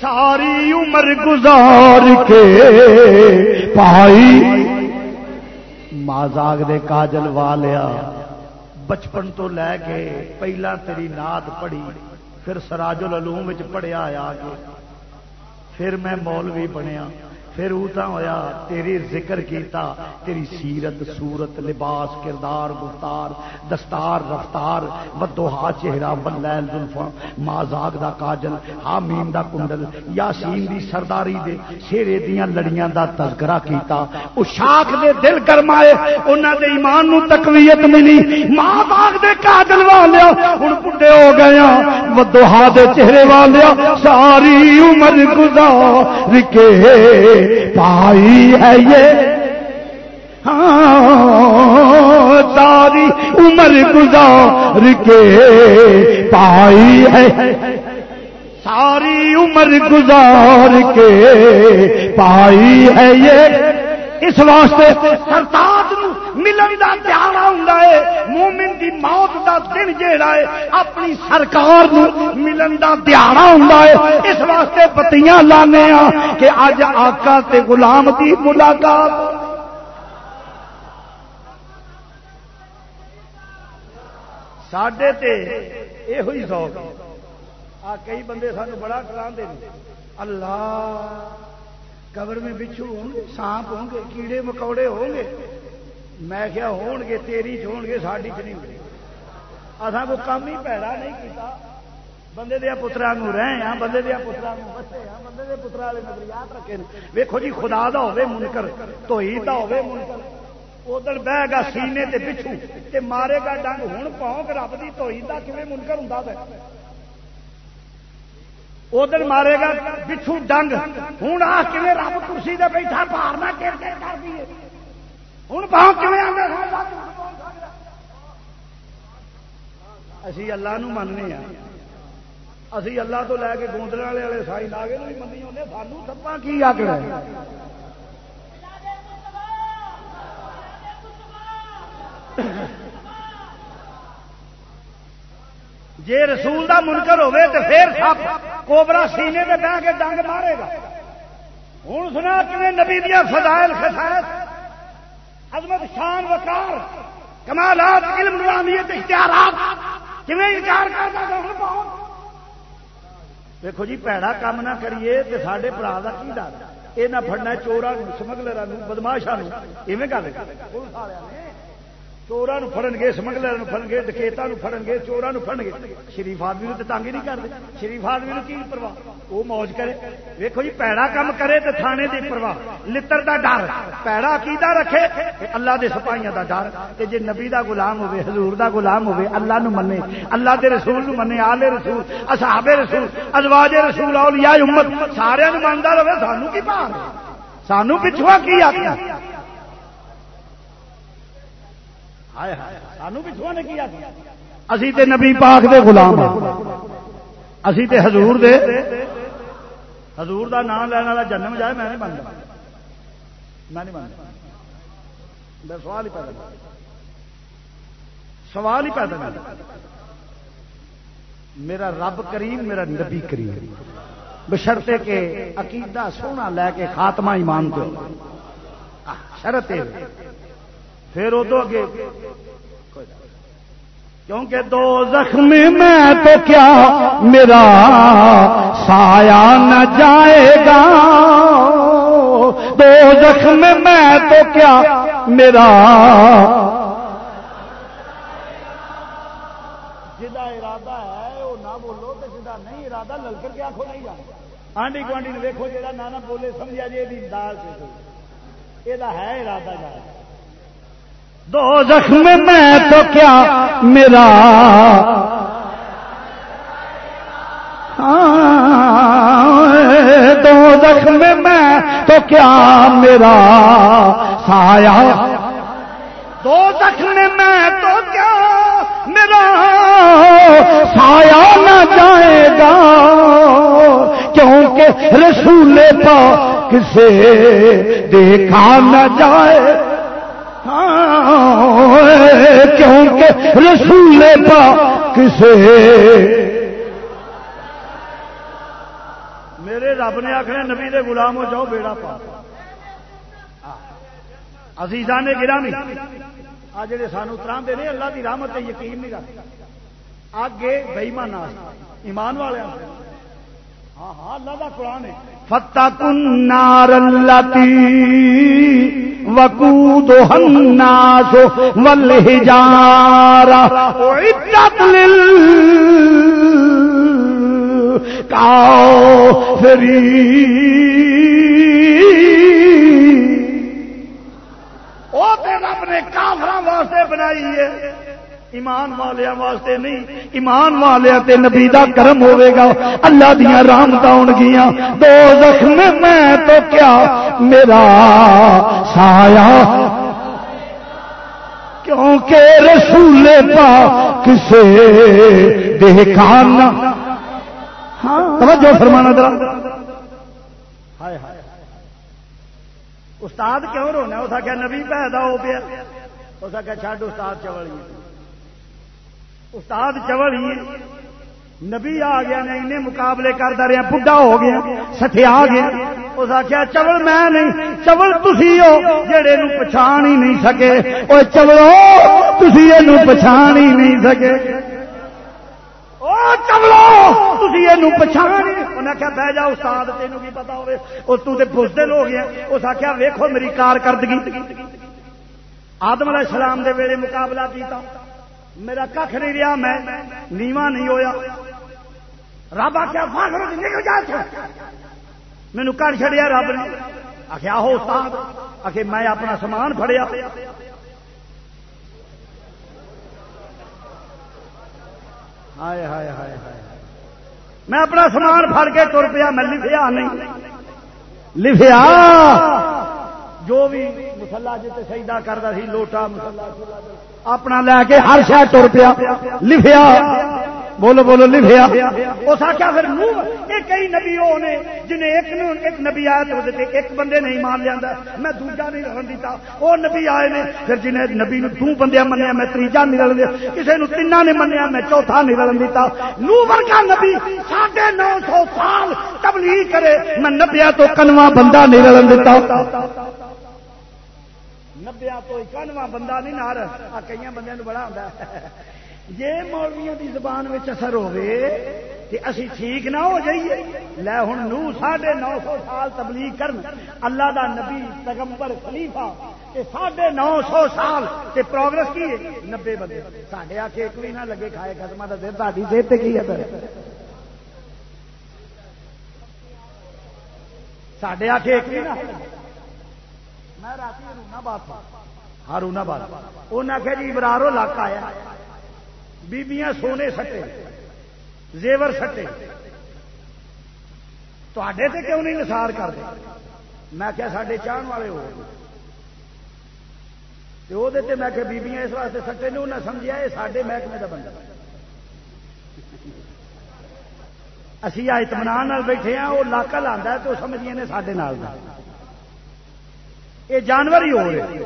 ساری عمر گزار کے پائی۔ مازاگ دے کاجل والیا۔ بچپن تو لے کے پہلا تیری ناد پڑھی، پھر سراج العلوم پڑھیا آیا کے پھر میں مولوی بنیا۔ پھر اوتا ہویا تیری ذکر کیتا، تیری سیرت، صورت، لباس، کردار، گفتار، دستار، رفتار، بدوہا، چہرہ بلیل زلفا مازاگ دا کاجل، حامیم دا کنڈل، یاسین دی سرداری دے، شیرے دیاں لڑیاں دا تذکرہ کیتا۔ او شاک دے دل گرمائے، انہاں دے ایمان نو تقویت ملی۔ مازاگ دے کاجل والیا ان بڑھے ہو گیا بدوہا دے چہرے والیا، ساری عمر گزار کے پائی ہے یہ۔ ہاں ساری عمر گزار کے پائی ہے۔ ساری عمر گزار کے پائی ہے یہ۔ اس واسطے سرتاج ملن کا دہاڑا ہوں مومن دی موت دا دن جہا ہے، اپنی سرکار ملن کا دہاڑا ہوں اس واسطے پتیاں لانے ہاں کہ اج آقا تے غلام دی ملاقات۔ سڈے تے یہ ہوئی آ، کئی بندے سانو بڑا کرا اللہ قبر میں بچھو ہوں گے سانپ ہوں گے کیڑے مکوڑے ہوں گے میں کیا ہون گے تیری چ ہون گے ساری چ نہیں ہوگی اصا کو کام ہی پیڑا نہیں کیتا۔ بندے دیا پترا نو رہے ہیں بندے دیا پترا بسے ہیں بندے دے پترا والے نظریات رکھے ویکو جی خدا دا ہوے منکر تو ہی دا ہوے منکر۔ ادھر بہ گا سینے تے پچھو تے مارے گا ڈنگ۔ ہوں پونک رب کی تو ہی دا کیون منکر ہوں ادھر مارے گا پچھو ڈنگ۔ ہوں آ کے رب کرسی دے بیٹھا پارنا کر دیے ہوں اسی اللہ نو مننے ہیں۔ اسی اللہ تو لے کے گوندنے والے والے سائی لاگے بھی منی ہونے سانو سپا کی آکڑا جی رسول دا منکر ہوے تو پھر سپ کوبرا سینے میں بہ کے ڈنگ مارے گا۔ ہوں سنا کہ نبی دیا فضائل خسائل عظمت شان وقار، کمالات، علم نوامیت اختیارات کیون انکار کرتا بہت۔ دیکھو جی پیڑا کام نہ کریے تو سارے برا کا کی ڈر؟ یہ نہ فڑنا چورا سمگلر بدماشا ایویں گل چورا فڑن گے سمگلر فڑن گے ڈکیتا فڑن گے چورا فڑن گے شریف آدمی تو تنگ نہیں کرتے شریف آدمی کی پرواہ وہ موج کرے ویکو جی پیڑا کام کرے تو تھانے کی پرواہ لڑ کا ڈر پیڑا کیدا رکھے اللہ دے سپاہیاں دا ڈر کہ جی نبی دا غلام ہوے حضور دا غلام ہوے اللہ نو منے اللہ دے رسول نو منے آلے رسول اصحاب رسول ازواج رسول اولیاء امت سارے نو مندا رہے سانو کی پار سانو پچھوا کی آخیا سانو پچھو نے کیا اسی تے نبی پاک دے غلام اسی تے حضور دے۔ حضور دا نام لینے والا جنم جائے میں نہیں بنتا میں نہیں بنتا سوال ہی پیدا سوال ہی پیدا میرا رب کریم میرا نبی کریم۔ بشرتے کے عقیدہ سونا لے کے خاتمہ ایمان کو شرط پھر ادو اگے۔ کیونکہ دو زخم میں تو کیا میرا سایہ نہ جائے گا؟ دو زخم میں تو کیا میرا جا ارادہ ہے وہ نہ بولو تو جا نہیں، ارادہ للکر کے آخو نہیں جانا۔ آنڈی گوانڈی ویکو جا نہ بولے، سمجھا جی یہ ہے۔ ارادہ جائے دو زخم میں تو کیا میرا؟ ہاں، دو زخم میں تو کیا میرا؟ سایا دو زخم میں تو کیا میرا؟ سایا نہ جائے گا، کیونکہ رسول پاک سے دیکھا نہ جائے۔ کیونکہ رسول پا کسے میرے رب نے آخر نبی دے غلام ہو جاؤ، بیڑا پا۔ عزیزان نے گرا نہیں آ جڑے سانو ترام دے اللہ کی رحمت یقین نہیں رکھتے۔ آگے بئیمان ایمان والے ہاں ہاں اللہ کا قرآن ہے فتح نار التی وقود الناس والحجارة اعدت للكافرين او تے رب نے کافراں واسطے بنائی ہے۔ ایمان والیا واسطے نہیں، ایمان والیا تے نبی دا کرم ہوے گا۔ اللہ دیا رحمت آن گیا دو زخم میں تو کیا میرا سایا کیونکہ رسول پا کسے دیکھا نہ۔ ہاں توجہ فرمانا درا ہائے ہائے استاد کیوں رونا اس آخیا نبی پیدا ہو پیا۔ اس آخیا چڈ استاد چوڑی استاد چول ہی نبی آ گیا نے انہیں مقابلے کرتا رہا بڑھا ہو گیا سٹیا گیا۔ اس آخیا چول میں نہیں چول تھی ہو جڑے پچھان ہی نہیں سکے۔ وہ چولو تھی یہ پچھان ہی نہیں سکے۔ چلو تھی یہ پچھان انہیں آخیا بہ جا استاد تین کی پتا ہوے وہ تو بزدل ہو گیا۔ اس آخیا ویکو میری کارکردگی۔ آدم علیہ السلام دے ویلے مقابلہ کیتا۔ میرا کھ نہیں رہا، میں نیوا نہیں ہویا۔ رب آخیا فاخر نکل جا مینو کر چڑیا رب نے۔ آخیا ہو استاد آخ میں اپنا سامان فڑیا۔ ہائے ہائے ہائے ہائے۔ میں اپنا سامان فڑ کے تر پیا، میں لکھیا نہیں۔ لکھیا جو بھی مسلا جی سیدا کرتا سی، لوٹا مسلا اپنا لے کے ہر شہر تر پیا۔ لکھیا۔ بولو بولو، لکھیا۔ اس آخیا پھر یہ کئی نبی وہ نے جنہیں ایک نو، ایک نبی آیا تو ایک بندے نہیں مان لیا میں دوجا نہیں رہن دیتا۔ وہ نبی آئے نے، پھر جنہیں نبی دو بندے منیا میں تیجا نہیں رلن دیا۔ کسی نے تین نے منیا میں چوتھا نہیں رلن دیتا۔ نو ورگا نبی ساڑھے نو سو سال تبلیغ کرے، میں نبیا تو کنواں بندہ نہیں رلن دیتا۔ نبیا تو اکانواں بندہ نہیں نہ رہا کئی بندے بڑا ہوتا ہے۔ جی مولویا کی زبان میں اثر ہوے کہ اسی ٹھیک نہ ہو جائیے، لے ہوں نو ساڑھے نو سو سال تبلیغ کرن۔ اللہ دا نبی پیغمبر خلیفہ ساڑھے نو سو سال تے پروگرس کی ہے۔ نبے بندے، ساڈے آ کے ایک بھی نہ لگے کھائے قدم کا دن تاری صحت کی ہے ساڈے آ کے ایک بھی نہ میں رات رونا بات ہاں رونا بات۔ انہیں آخیا جی برارو علاقہ آیا بیبیاں سونے سٹے، زیور سٹے۔ تے کیوں نہیں نثار کر میں کیا سڈے چاہن والے ہو۔ میں کہ بیبیاں اس واسطے سٹے نے انہیں سمجھا یہ سارے محکمے کا بندہ۔ اسی آ اطمینان بیٹھے ہاں وہ لاکا لانا تو سمجھیے نے سڈے یہ جانور ہی ہو رہے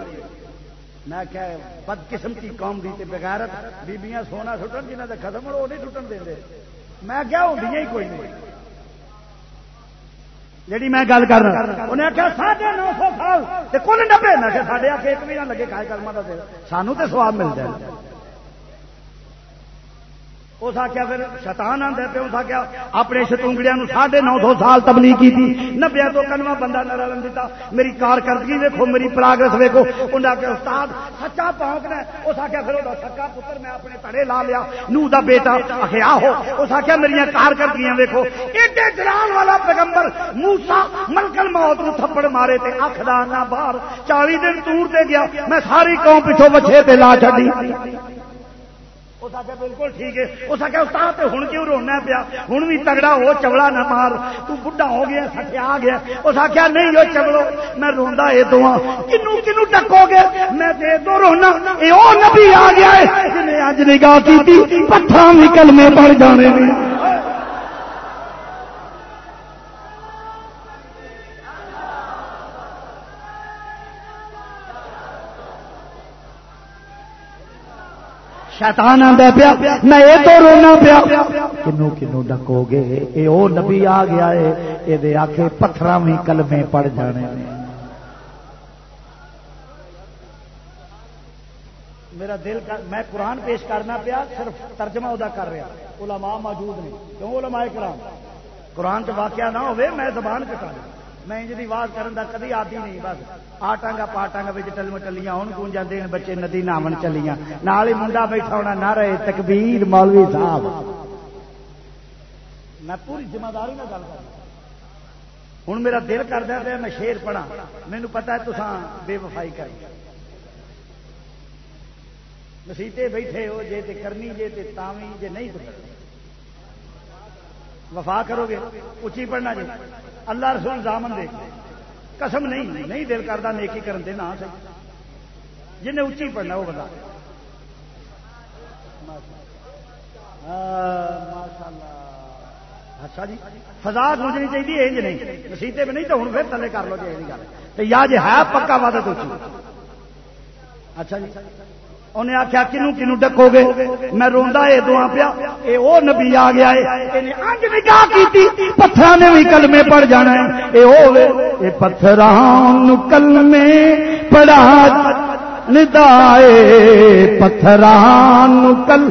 میں کیا بد قسم کی قوم دی بغیرت بیبیاں سونا سٹن جنہیں کا ختم ہو نہیں ٹوٹن دے میں کیا ہوتی ہی کوئی نہیں۔ جی میں گل کر رہا انہیں آخیا ساڑھے نو سو سال کل نبے۔ میں ساڈے آ کے ایک بھی نہ لگے کھائے کرما کا سانو تو سواب مل جائے۔ اس آخیا پھر شتان آدھے پہ اس آخیا اپنے شتونگڑیا ساڑھے نو سو سال تبلیغ کی نبیا تو کنواں بندہ نہ رلن دیتا میری کارکردگی ویکو میری پراگرس ویکو انہیں آخیا استاد، سچا پونکنا اس آخیا پھر وہ سچا پتر میں اپنے تڑے لا لیا۔ نو دا بیٹا آخیا ہو۔ اس آخیا میری کارکردگیاں ویکو ایڈے جلال والا پیغمبر موسا ملکل موت نو تھپڑ مارے تے اکھ دار باہر۔ چالی دن دور دے گیا، میں ساری قوم پیچھوں بچے لا چڑی اس آخر بالکل ٹھیک ہے۔ اس آخیا استاد ہوں کیوں رونا پیا؟ ہوں بھی تگڑا ہو، چوڑا نہ مار۔ تو بڑھا ہو گیا سٹیا آ گیا۔ اس آخیا نہیں وہ چگڑو میں روا یہ دو کنو کنو ٹکو گے؟ میں دے دو رونا۔ یہ نبی آ گیا ہے، جنہیں اج نگاہ کی پتھر بھی کلمے پڑ جانے شیطان آدھا پیا، میں یہ تو رونا پیا۔ کنو کنو ڈکو گے یہ وہ نبی آ گیا ہے یہ آ کے پتھر بھی کلمے پڑ جانے میرا دل کر، میں قرآن پیش کرنا پیا، صرف ترجمہ ادا کر رہا۔ علماء موجود نہیں، کیوں علماء کرام؟ قرآن چ واقعہ نہ ہوئے، میں زبان چکا میں انج آواز کرن دا کدی آدھی نہیں، بس آ ٹانگا پا ٹانگا ٹلم ٹلیاں ہوں گون جاتے بچے ندی ناون چلیاں۔ نال ہی منڈا بیٹھا ہونا نہ رہے تکبیر مولوی صاحب۔ میں پوری ذمہ داری میں گل کر ہوں میرا دل کرتا پیا، میں شیر پڑھا مینو پتا ہے تو بے وفائی کر مسیطے بیٹھے ہو، جے تے کرنی، جے تے تاوی جے نہیں تو وفا کرو گے؟ اچھی پڑھنا جی۔ اللہ رسول زامن دے۔ قسم نہیں نہیں دل کرتا نیکی کرن دے، نہ صحیح۔ جن اچھی پڑھنا، وہ بندہ اچھا جی فضا سوچنی چاہیے انج جی نہیں۔ مسیطے میں نہیں تو ہوں، پھر تلے کر لو جی گل یا جی ہے پکا وعدہ تو اچھا جی۔ انہیں آخیا کنو کنو ڈکو گے? میں روا یہ دعا پیا۔ یہ وہ نبی آ گیا ہے نگاہ کی پتھر نے بھی کلمے پڑ جانا ہے۔ یہ پتھر کلمے پڑا ندائے پتھران کل۔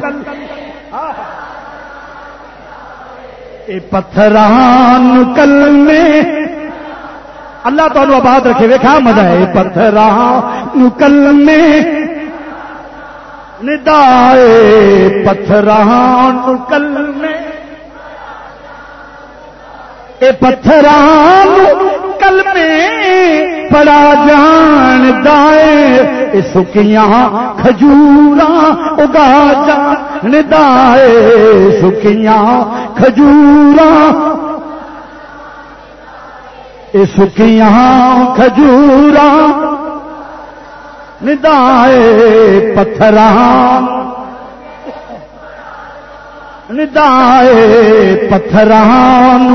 پتھران کل اللہ تعالی آباد رکھے، ویکھا مزہ ہے۔ پتھران کل ندائے پتھران کل میں۔ اے پتھران کل میں پڑا جان دائے سکیاں کھجورا اگا جان دائے۔ سکیاں کھجورا سکیاں کھجورا ندائے پتھران ندائے پتھران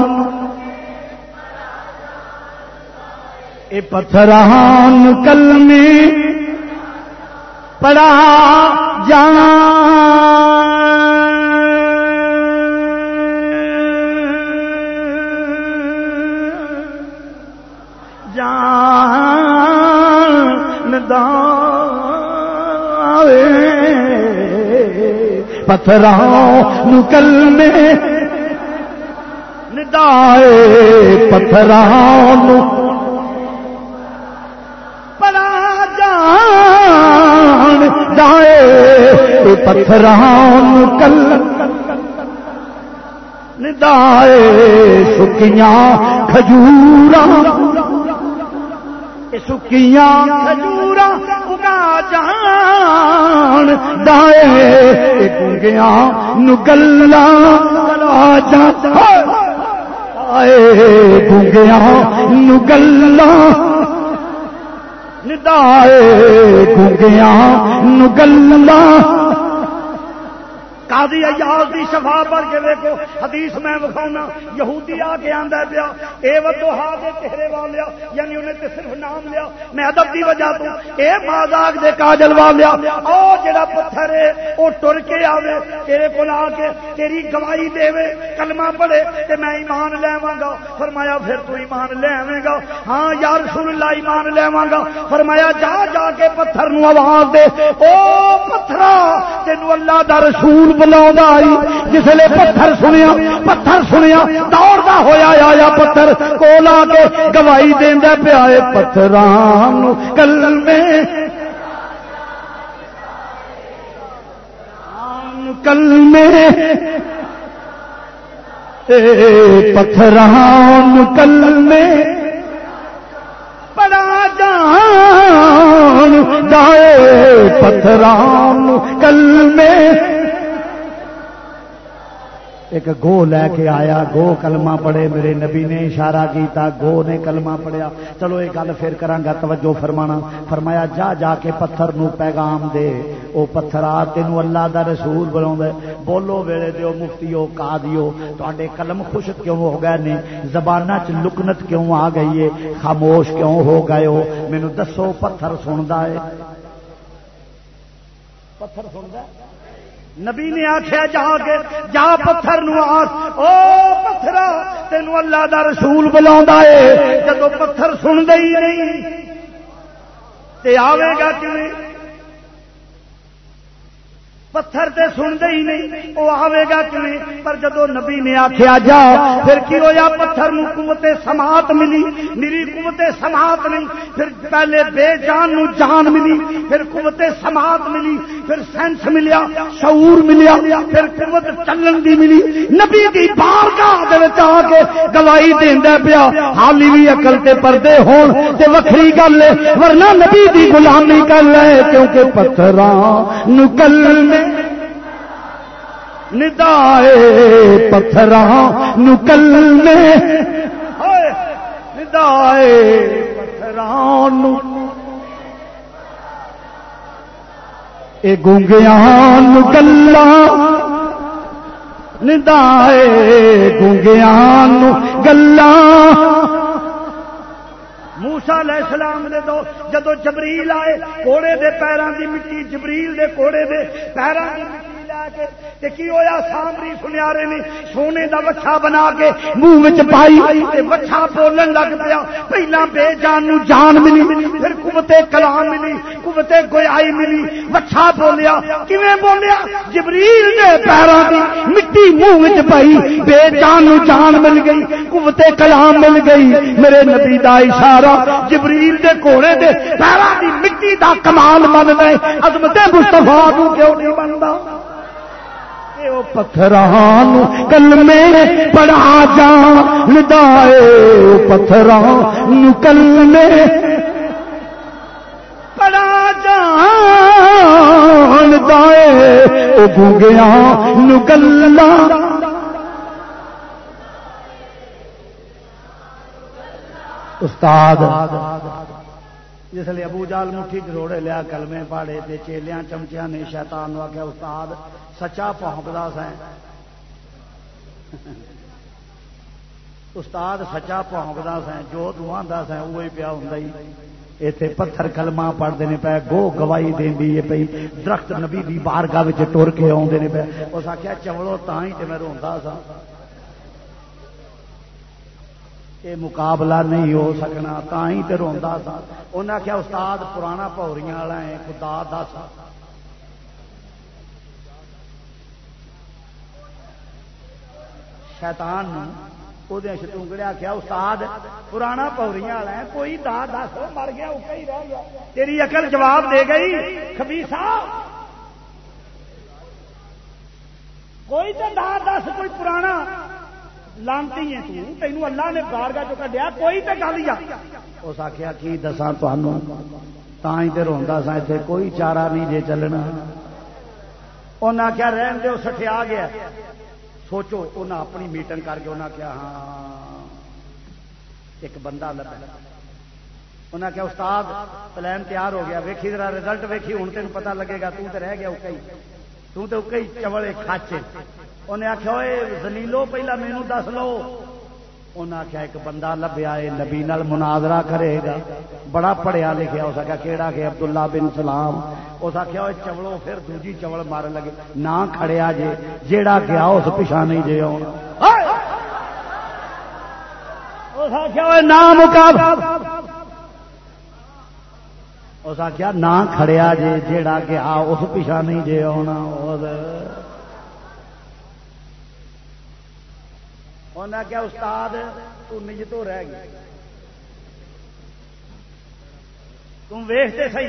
اے پتھران کلمی پڑا جانا جان پتھر نکل میں ندائے پتھر پڑا جان دائے پتھر نکل ندائے سکیاں کھجورا سکیاں کھجورا اگا جان دائے گیا نگلا گیا نگلا ندائے گیا نگلا قاضی ایاز دی شفا پر کے دیکھو حدیث میں بکھاؤنا یہودی آ کے آندا پیا، اے ودو ہا دے چہرے والیا یعنی انہیں تے صرف نام لیا، میں ادب دی وجہ تو، اے مازاق دے کاجل والیا او جڑا پتھر ہے، او ٹر کے آوے، تیرے کول آ کے تیری گواہی دے کلمہ پڑھے، تے میں ایمان لیواں گا۔ فرمایا، پھر تو ایمان لے آویں گا۔ ہاں یا رسول اللہ، ایمان لیواں گا۔ فرمایا، جا جا کے پتھر نو آواز دے۔ او پتھرا، تینو اللہ دا رسول بلا آئی۔ جسے پتھر سنیا پتھر سنیا دوڑتا ہوا آیا پتھر۔ کو کے گوائی دینا پیا پتھر کل میں کل میں پتھر کل میں پڑا جان جائے پتھران کل میں ایک گو لے کے آیا، گو کلمہ پڑے میرے نبی نے اشارہ کیتا، گو نے کلمہ پڑیا چلو یہ گل پھر گا توجہ فرمانا۔ فرمایا، جا جا کے پتھر نو پیغام دے۔ او پتھر آ تین اللہ دا رسول بنا بولو ویلے دیو، مفتی ہو کا دیو تے قلم خشک کیوں ہو گئے نے؟ زبان چ لکنت کیوں آ گئی ہے؟ خاموش کیوں ہو گئے ہو؟ مینو دسو، پتھر سنتا ہے۔ پتھر سنتا ہے؟ نبی نے آخیا جا کے، جا پتھر نو او پتھرا تین اللہ دا رسول بلا ہے جب پتھر سن دے ہی نہیں، تے آئے گا کیوں پتھر تے سنتے ہی نہیں۔ وہ آئے گا کیوں پر جدو نبی نے آخیا جا، پھر کی ہوا پتھر قوت سماعت ملی۔ میری قوت سماعت نہیں۔ پھر پہلے بے جان نو جان ملی۔ پھر قوت سماعت ملی۔ پھر سینس ملیا، شعور ملیا۔ پھر قوت چلن دی ملی۔ نبی دی بار کا آ کے گواہی دینا پیا، حالی بھی اکل تے پردے ہون تے وکری گل ہے۔ ورنہ نبی دی غلامی کر لے، کیونکہ پتھر نکل میں ندائے پتھر نکل ندائے پتھر اے گونگیا نکلا ندائے گونگیا گلا موسا علیہ السلام دے دو، جدو جبریل آئے کوڑے دے پیروں دی مٹی جبریل دے کوڑے دے پیروں دی مٹی کی ہویا سامری سنیارے نے سونے دا وچھا بنا کے منہ پائی وچھا بولن لگ پیا۔ پہلا بے جان نو جان ملی، پھر قوت کلام ملی، قوت گویائی ملی۔ وچھا بولیا، کیویں بولیا؟ جبریل دے پیراں دی مٹی منہ پائی بے جان نو جان مل گئی، قوت کلام مل گئی۔ میرے نبی دا اشارہ، جبریل دے کوڑے دے پیراں دی مٹی دا کمال بن گئے عظمت مصطفی کو کیوں نہیں بندا پتھران، کل میں پڑا جان دائے پتھران کل میں پڑا جان دائے گیا نکلنا استاد، جس لیے ابو جال مٹھی جروڑے لیا، کلمے پاڑے تے چیلیاں چمچیاں نے شیطان نو آخیا استاد سچا پونکدا سا استاد سچا پونکدا سا جو تو آندا وہی پیا ہوندا ہی۔ ایتھے پتھر کلمہ پڑھتے ہیں پے، گو گواہی دینی ہے درخت نبی دی بارگاہ ٹر کے آوندے نے پے۔ اس آخیا چمڑو تاں ہی تے میں روندا سا یہ مقابلہ نہیں ہو سکنا تا ہی تو روا سا انہیں آخیا استاد پرانا پوریاں والا ہے خدا دس شیطان وہ شتونگڑے آخیا استاد، پرانا پوریاں والا ہے، کوئی دا دس مر گیا ہی رہ گیا۔ تیری اکل جواب دے گئی خبیسا کوئی تو دا دس، کوئی پرانا۔ لانتی ہے تو، تینوں اللہ نے بارگاہ جو کڈیا، کوئی تو گل ہی اس آخیا کی دساں تمہوں تا تو روا سا اتنے کوئی چارہ نہیں جے چلنا۔ انہیں آخیا رہن دو سٹیا گیا۔ سوچو انہیں اپنی میٹنگ کر کے انہیں کیا ہاں ایک بندہ لگا انہیں کیا استاد، پلان تیار ہو گیا، ویکھی، ذرا رزلٹ ویکھی، ہوں تین پتا لگے گا تو رہ گیا اکئی تو تو اکئی چوڑے کھاچے۔ انہیں آخیا زلیلو، پہلا مینو دس لو۔ انہیں آخیا ایک بندہ لبیا ہے نبی نال مناظرہ کرے گا۔ بڑا پڑھیا لکھیا، اس آخیا کہڑا کہ عبداللہ بن سلام۔ اس آخیا وہ چوڑو پھر دوجی چوڑ مار لگے۔ نہ کھڑیا جے، جیڑا گیا اس پچھا نہیں جے اس آخیا نام اس آخیا نہ کھڑیا جے، جیڑا گیا اس پچھا نہیں جے آنا انہیں کیا استاد، تو نج تو رہ گیا تم ویختے سی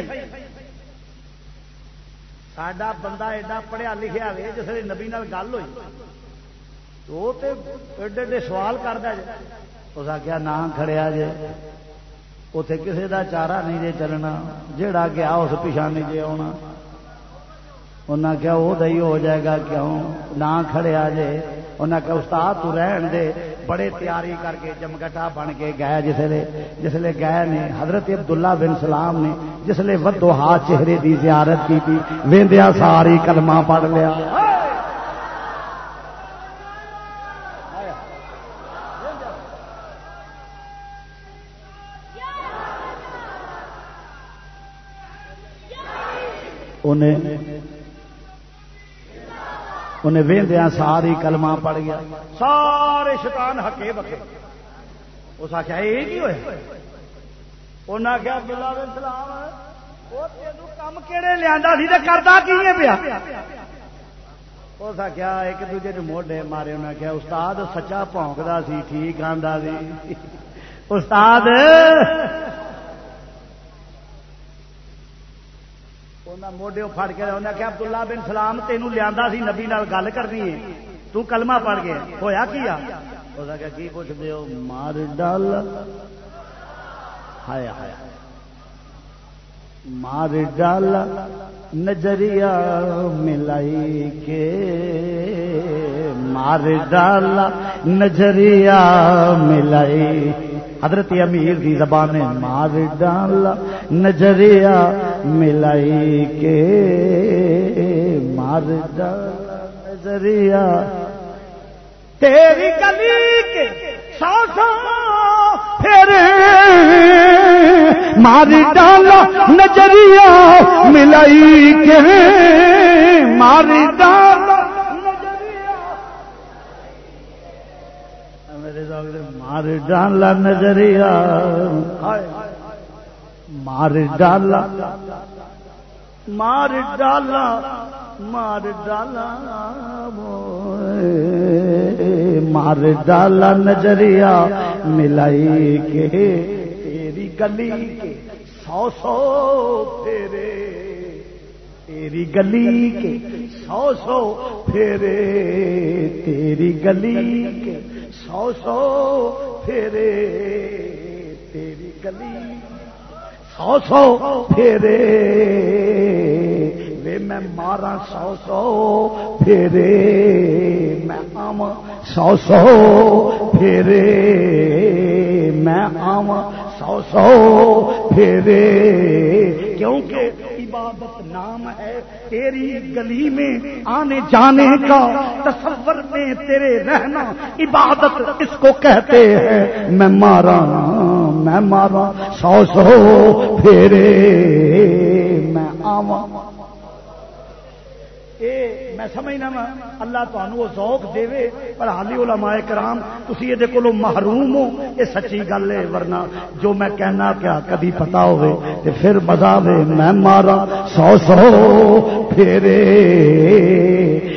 سڈا بندہ ایڈا پڑھیا لکھا وے، جس نبی نال گل ہوئی۔ وہ تو ایڈے ایڈے سوال کرتا جی اس آخیا نہ کھڑیا جے۔ اتے کسی دا چارہ نہیں جے چلنا۔ جہا گیا اس پیچھا نہیں جے آنا انہیں کیا وہ دہی ہو جائے گا کیوں؟ نہ کھڑیا جے۔ انہیں کیا استاد تو رہن دے، بڑے تیاری کر کے جمگٹا بن کے گئے جسے جسے گئے نے، حضرت عبداللہ بن سلام نے جسے ودو ہاتھ چہرے دی زیارت کی تھی، ویندیا ساری کلمہ پڑھ لیا۔ انہیں انہیں وہدیا ساری کلمہ پڑ گیا۔ سارے شیطان ہکے بکے اس آخیا یہ کی ہوا انہیں آخیا بلا سلام کم کہڑے لیا کرتا کی پیا؟ اس آخیا ایک دوجے نے موڈے مارے۔ انہیں آخیا استاد سچا پونکتا سی، ٹھیک آتا سی۔ استاد موڈے فٹ کے انہیں کہ عبداللہ بن سلام تینوں لیا سی نبی نال گل کرنی ہے تو کلمہ پڑھ گیا ہویا کیا اس کی پوچھتے ہو مار ڈال ہایا ہایا مار ڈال نظریہ ملائی کے مار ڈال نظریہ ملائی حضرت امیر کی زبان مار ڈال نظریہ ملائی کے مار ڈال نظریہ۔ تیری گلی کے سو سو پھر مار ڈالا نظریہ ملائی کے۔ مار ڈالا مار ڈالا نظریہ۔ مار ڈالا۔ مار ڈالا۔ مار ڈالا۔ مار ڈالا نظریہ۔ ملائی کے تیری گلی کے سو سو پھیرے۔ تیری گلی کے سو سو پھیرے۔ تیری گلی کے سو سو پھیرے تیری گلی۔ سو سو پھیرے۔ وے میں مارا سو سو پھیرے۔ میں آم سو سو پھیرے۔ میں آم سو سو پھیرے۔ کیونکہ عبادت نام ہے، تیری گلی میں آنے جانے کا، تصور میں تیرے رہنا عبادت اس کو کہتے ہیں۔ میں مارا میں مارا، سو سو پھیرے، میں آواں۔ اے، میں سمجھنا وا، اللہ تمہیں وہ ذوق دے پر حالی علماء کرام تھی یہ کو محروم ہو یہ سچی گل ہے ورنہ جو میں کہنا کیا کدی پتا ہوے تے پھر مزہ دے میں مارا، سو سو پھیرے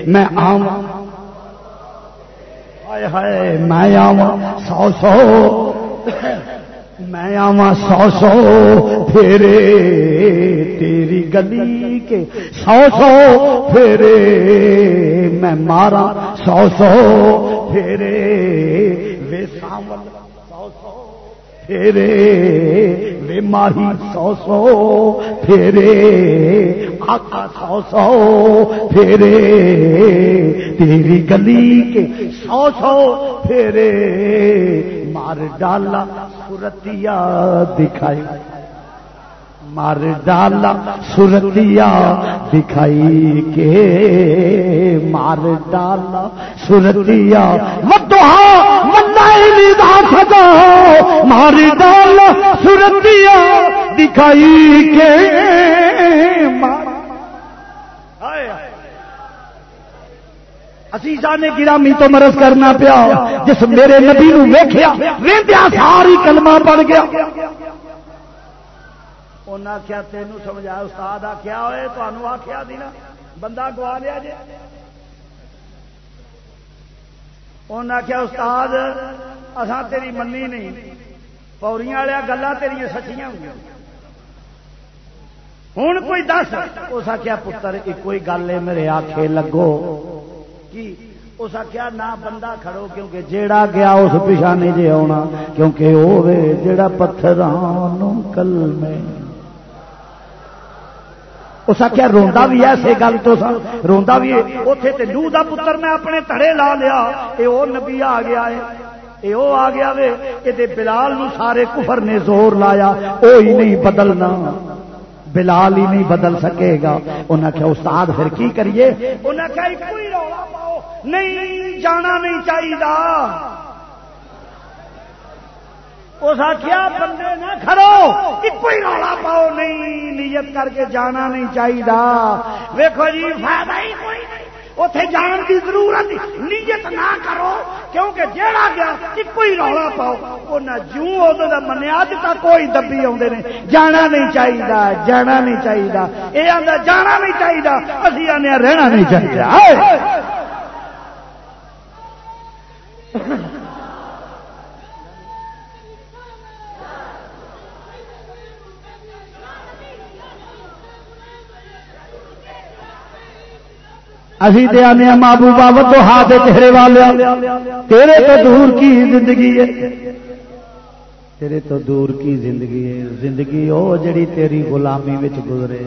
میں آم ہائے ہائے، میں آوا سو سو۔ میں آوا سو سو پھیرے تیری گلی کے سو سو پھیرے میں مارا سو سو پھیرے وے ساول سو سو پھیرے وے ماہی سو سو پھیرے آقا سو سو پھیرے تیری گلی کے سو سو پھیرے مار ڈالا سورتیا دکھائی۔ مار ڈالا سورتیا دکھائی کے مار ڈالا سورتیا سکا مار ڈالا سورتیا دکھائی کے عزیزہ نے گرامی تو مرض کرنا پیا، جس میرے نبی نو ویخیا ویدیا ساری کلمہ پڑ گیا۔ انہیں آخیا تینوں سمجھا، استاد آخیا ہوئے تو آخیا دینا بندہ گوا لیا جی انہیں آخیا استاد اسان تیری منی نہیں پوریاں والیا گلا تیریا سچیاں ہوئی ہوں کوئی دس؟ اس آخیا پتر ایک گل ہے، میرے آخے لگو۔ کی اس آخیا نہ بندہ کھڑو کیونکہ جیڑا گیا اس پیچھا نہیں جی آنا کیونکہ وہ جڑا پتھر کل میں. اس آخیا روا بھی ایسے گل تو روا بھی اتے تے لو دا پتر میں اپنے تڑے لا لیا یہ وہ نبی آ گیا ہے یہ وہ آ گیا وے یہ بلال نو سارے کفر نے زور لایا وہی نہیں بدلنا۔ بلال ہی نہیں بدل سکے گا۔ انہیں کیا استاد پھر کی کریے؟ انہیں کیا کوئی رولا پاؤ نہیں جانا نہیں چاہیے اس آخیا بندے نہ کھڑو کوئی رولا پاؤ، نہیں نیت کر کے جانا نہیں چاہیے ویکو جی فائدہ ہی کوئی نہیں۔ اتے جان کی ضرورت، نیت نہ کرو، کیونکہ جیڑا گیا کوئی رولا پاؤ۔ وہ نہ جوں ادو منیا تک کوئی دبی آتے ہیں جانا نہیں چاہیے جانا نہیں چاہیے یہ آتا جانا نہیں چاہیے ابھی آنے رہنا نہیں چاہیے اسی دیا مابو بابا تو ہاتھ چہرے والے۔ تیرے تو دور کی زندگی ہے۔ تیرے تو دور کی زندگی ہے۔ زندگی وہ جڑی تیری غلامی وچ گزرے۔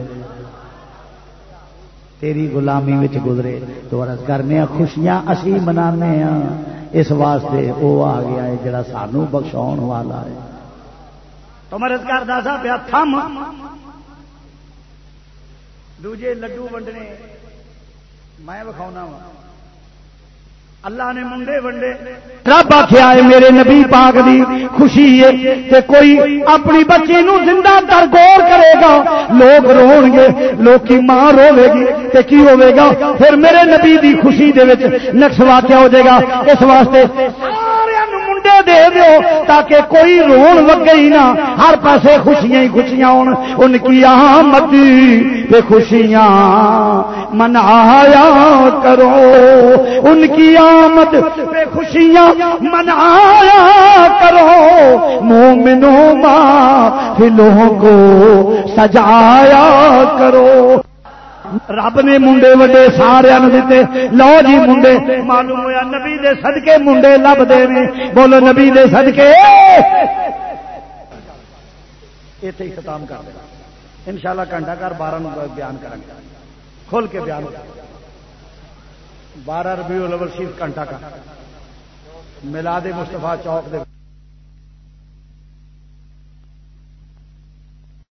تیری غلامی وچ گزرے۔ تو عرض کرنے خوشیاں اسی منانے ہاں۔ اس واسطے وہ آ گیا ہے جڑا سانو بخشاؤ والا ہے۔ تو مرض کر دسا پیا تھم۔ دوجے لڈو ونڈنے۔ میں وکھاؤنا وا۔ اللہ نے منڈے ونڈے۔ رب آخیا ہے میرے نبی پاک دی خوشی ہے کہ کوئی اپنی بچی نو زندہ در گور کرے گا۔ لوگ رون گے لوگ ماں روے گی تے کی ہوے گا؟ پھر میرے نبی دی خوشی دے وچ نقش واقعہ ہو جائے گا۔ اس واسطے منڈے دے دیو تاکہ کوئی رون لگے ہی نہ۔ ہر پاسے خوشیاں ہی خوشیاں ہون۔ ان کی آمد پہ خوشیاں منایا کرو۔ ان کی آمد پہ خوشیاں منایا کرو۔ مومنوں ماں فلوں کو سجایا کرو۔ رب نے منڈے وڈے سارے دیتے۔ لو جی منڈے، معلوم ہوا نبی دے صدقے منڈے لب دے بولو نبی دے صدقے۔ اتنے ہی ختم کر دیں ان شاء اللہ گھنٹہ کر بارہ بیان کریں گے۔ کھول کے بیان بارہ ربیع الاول شریف گھنٹہ کا ملاد مستفا چوک دے۔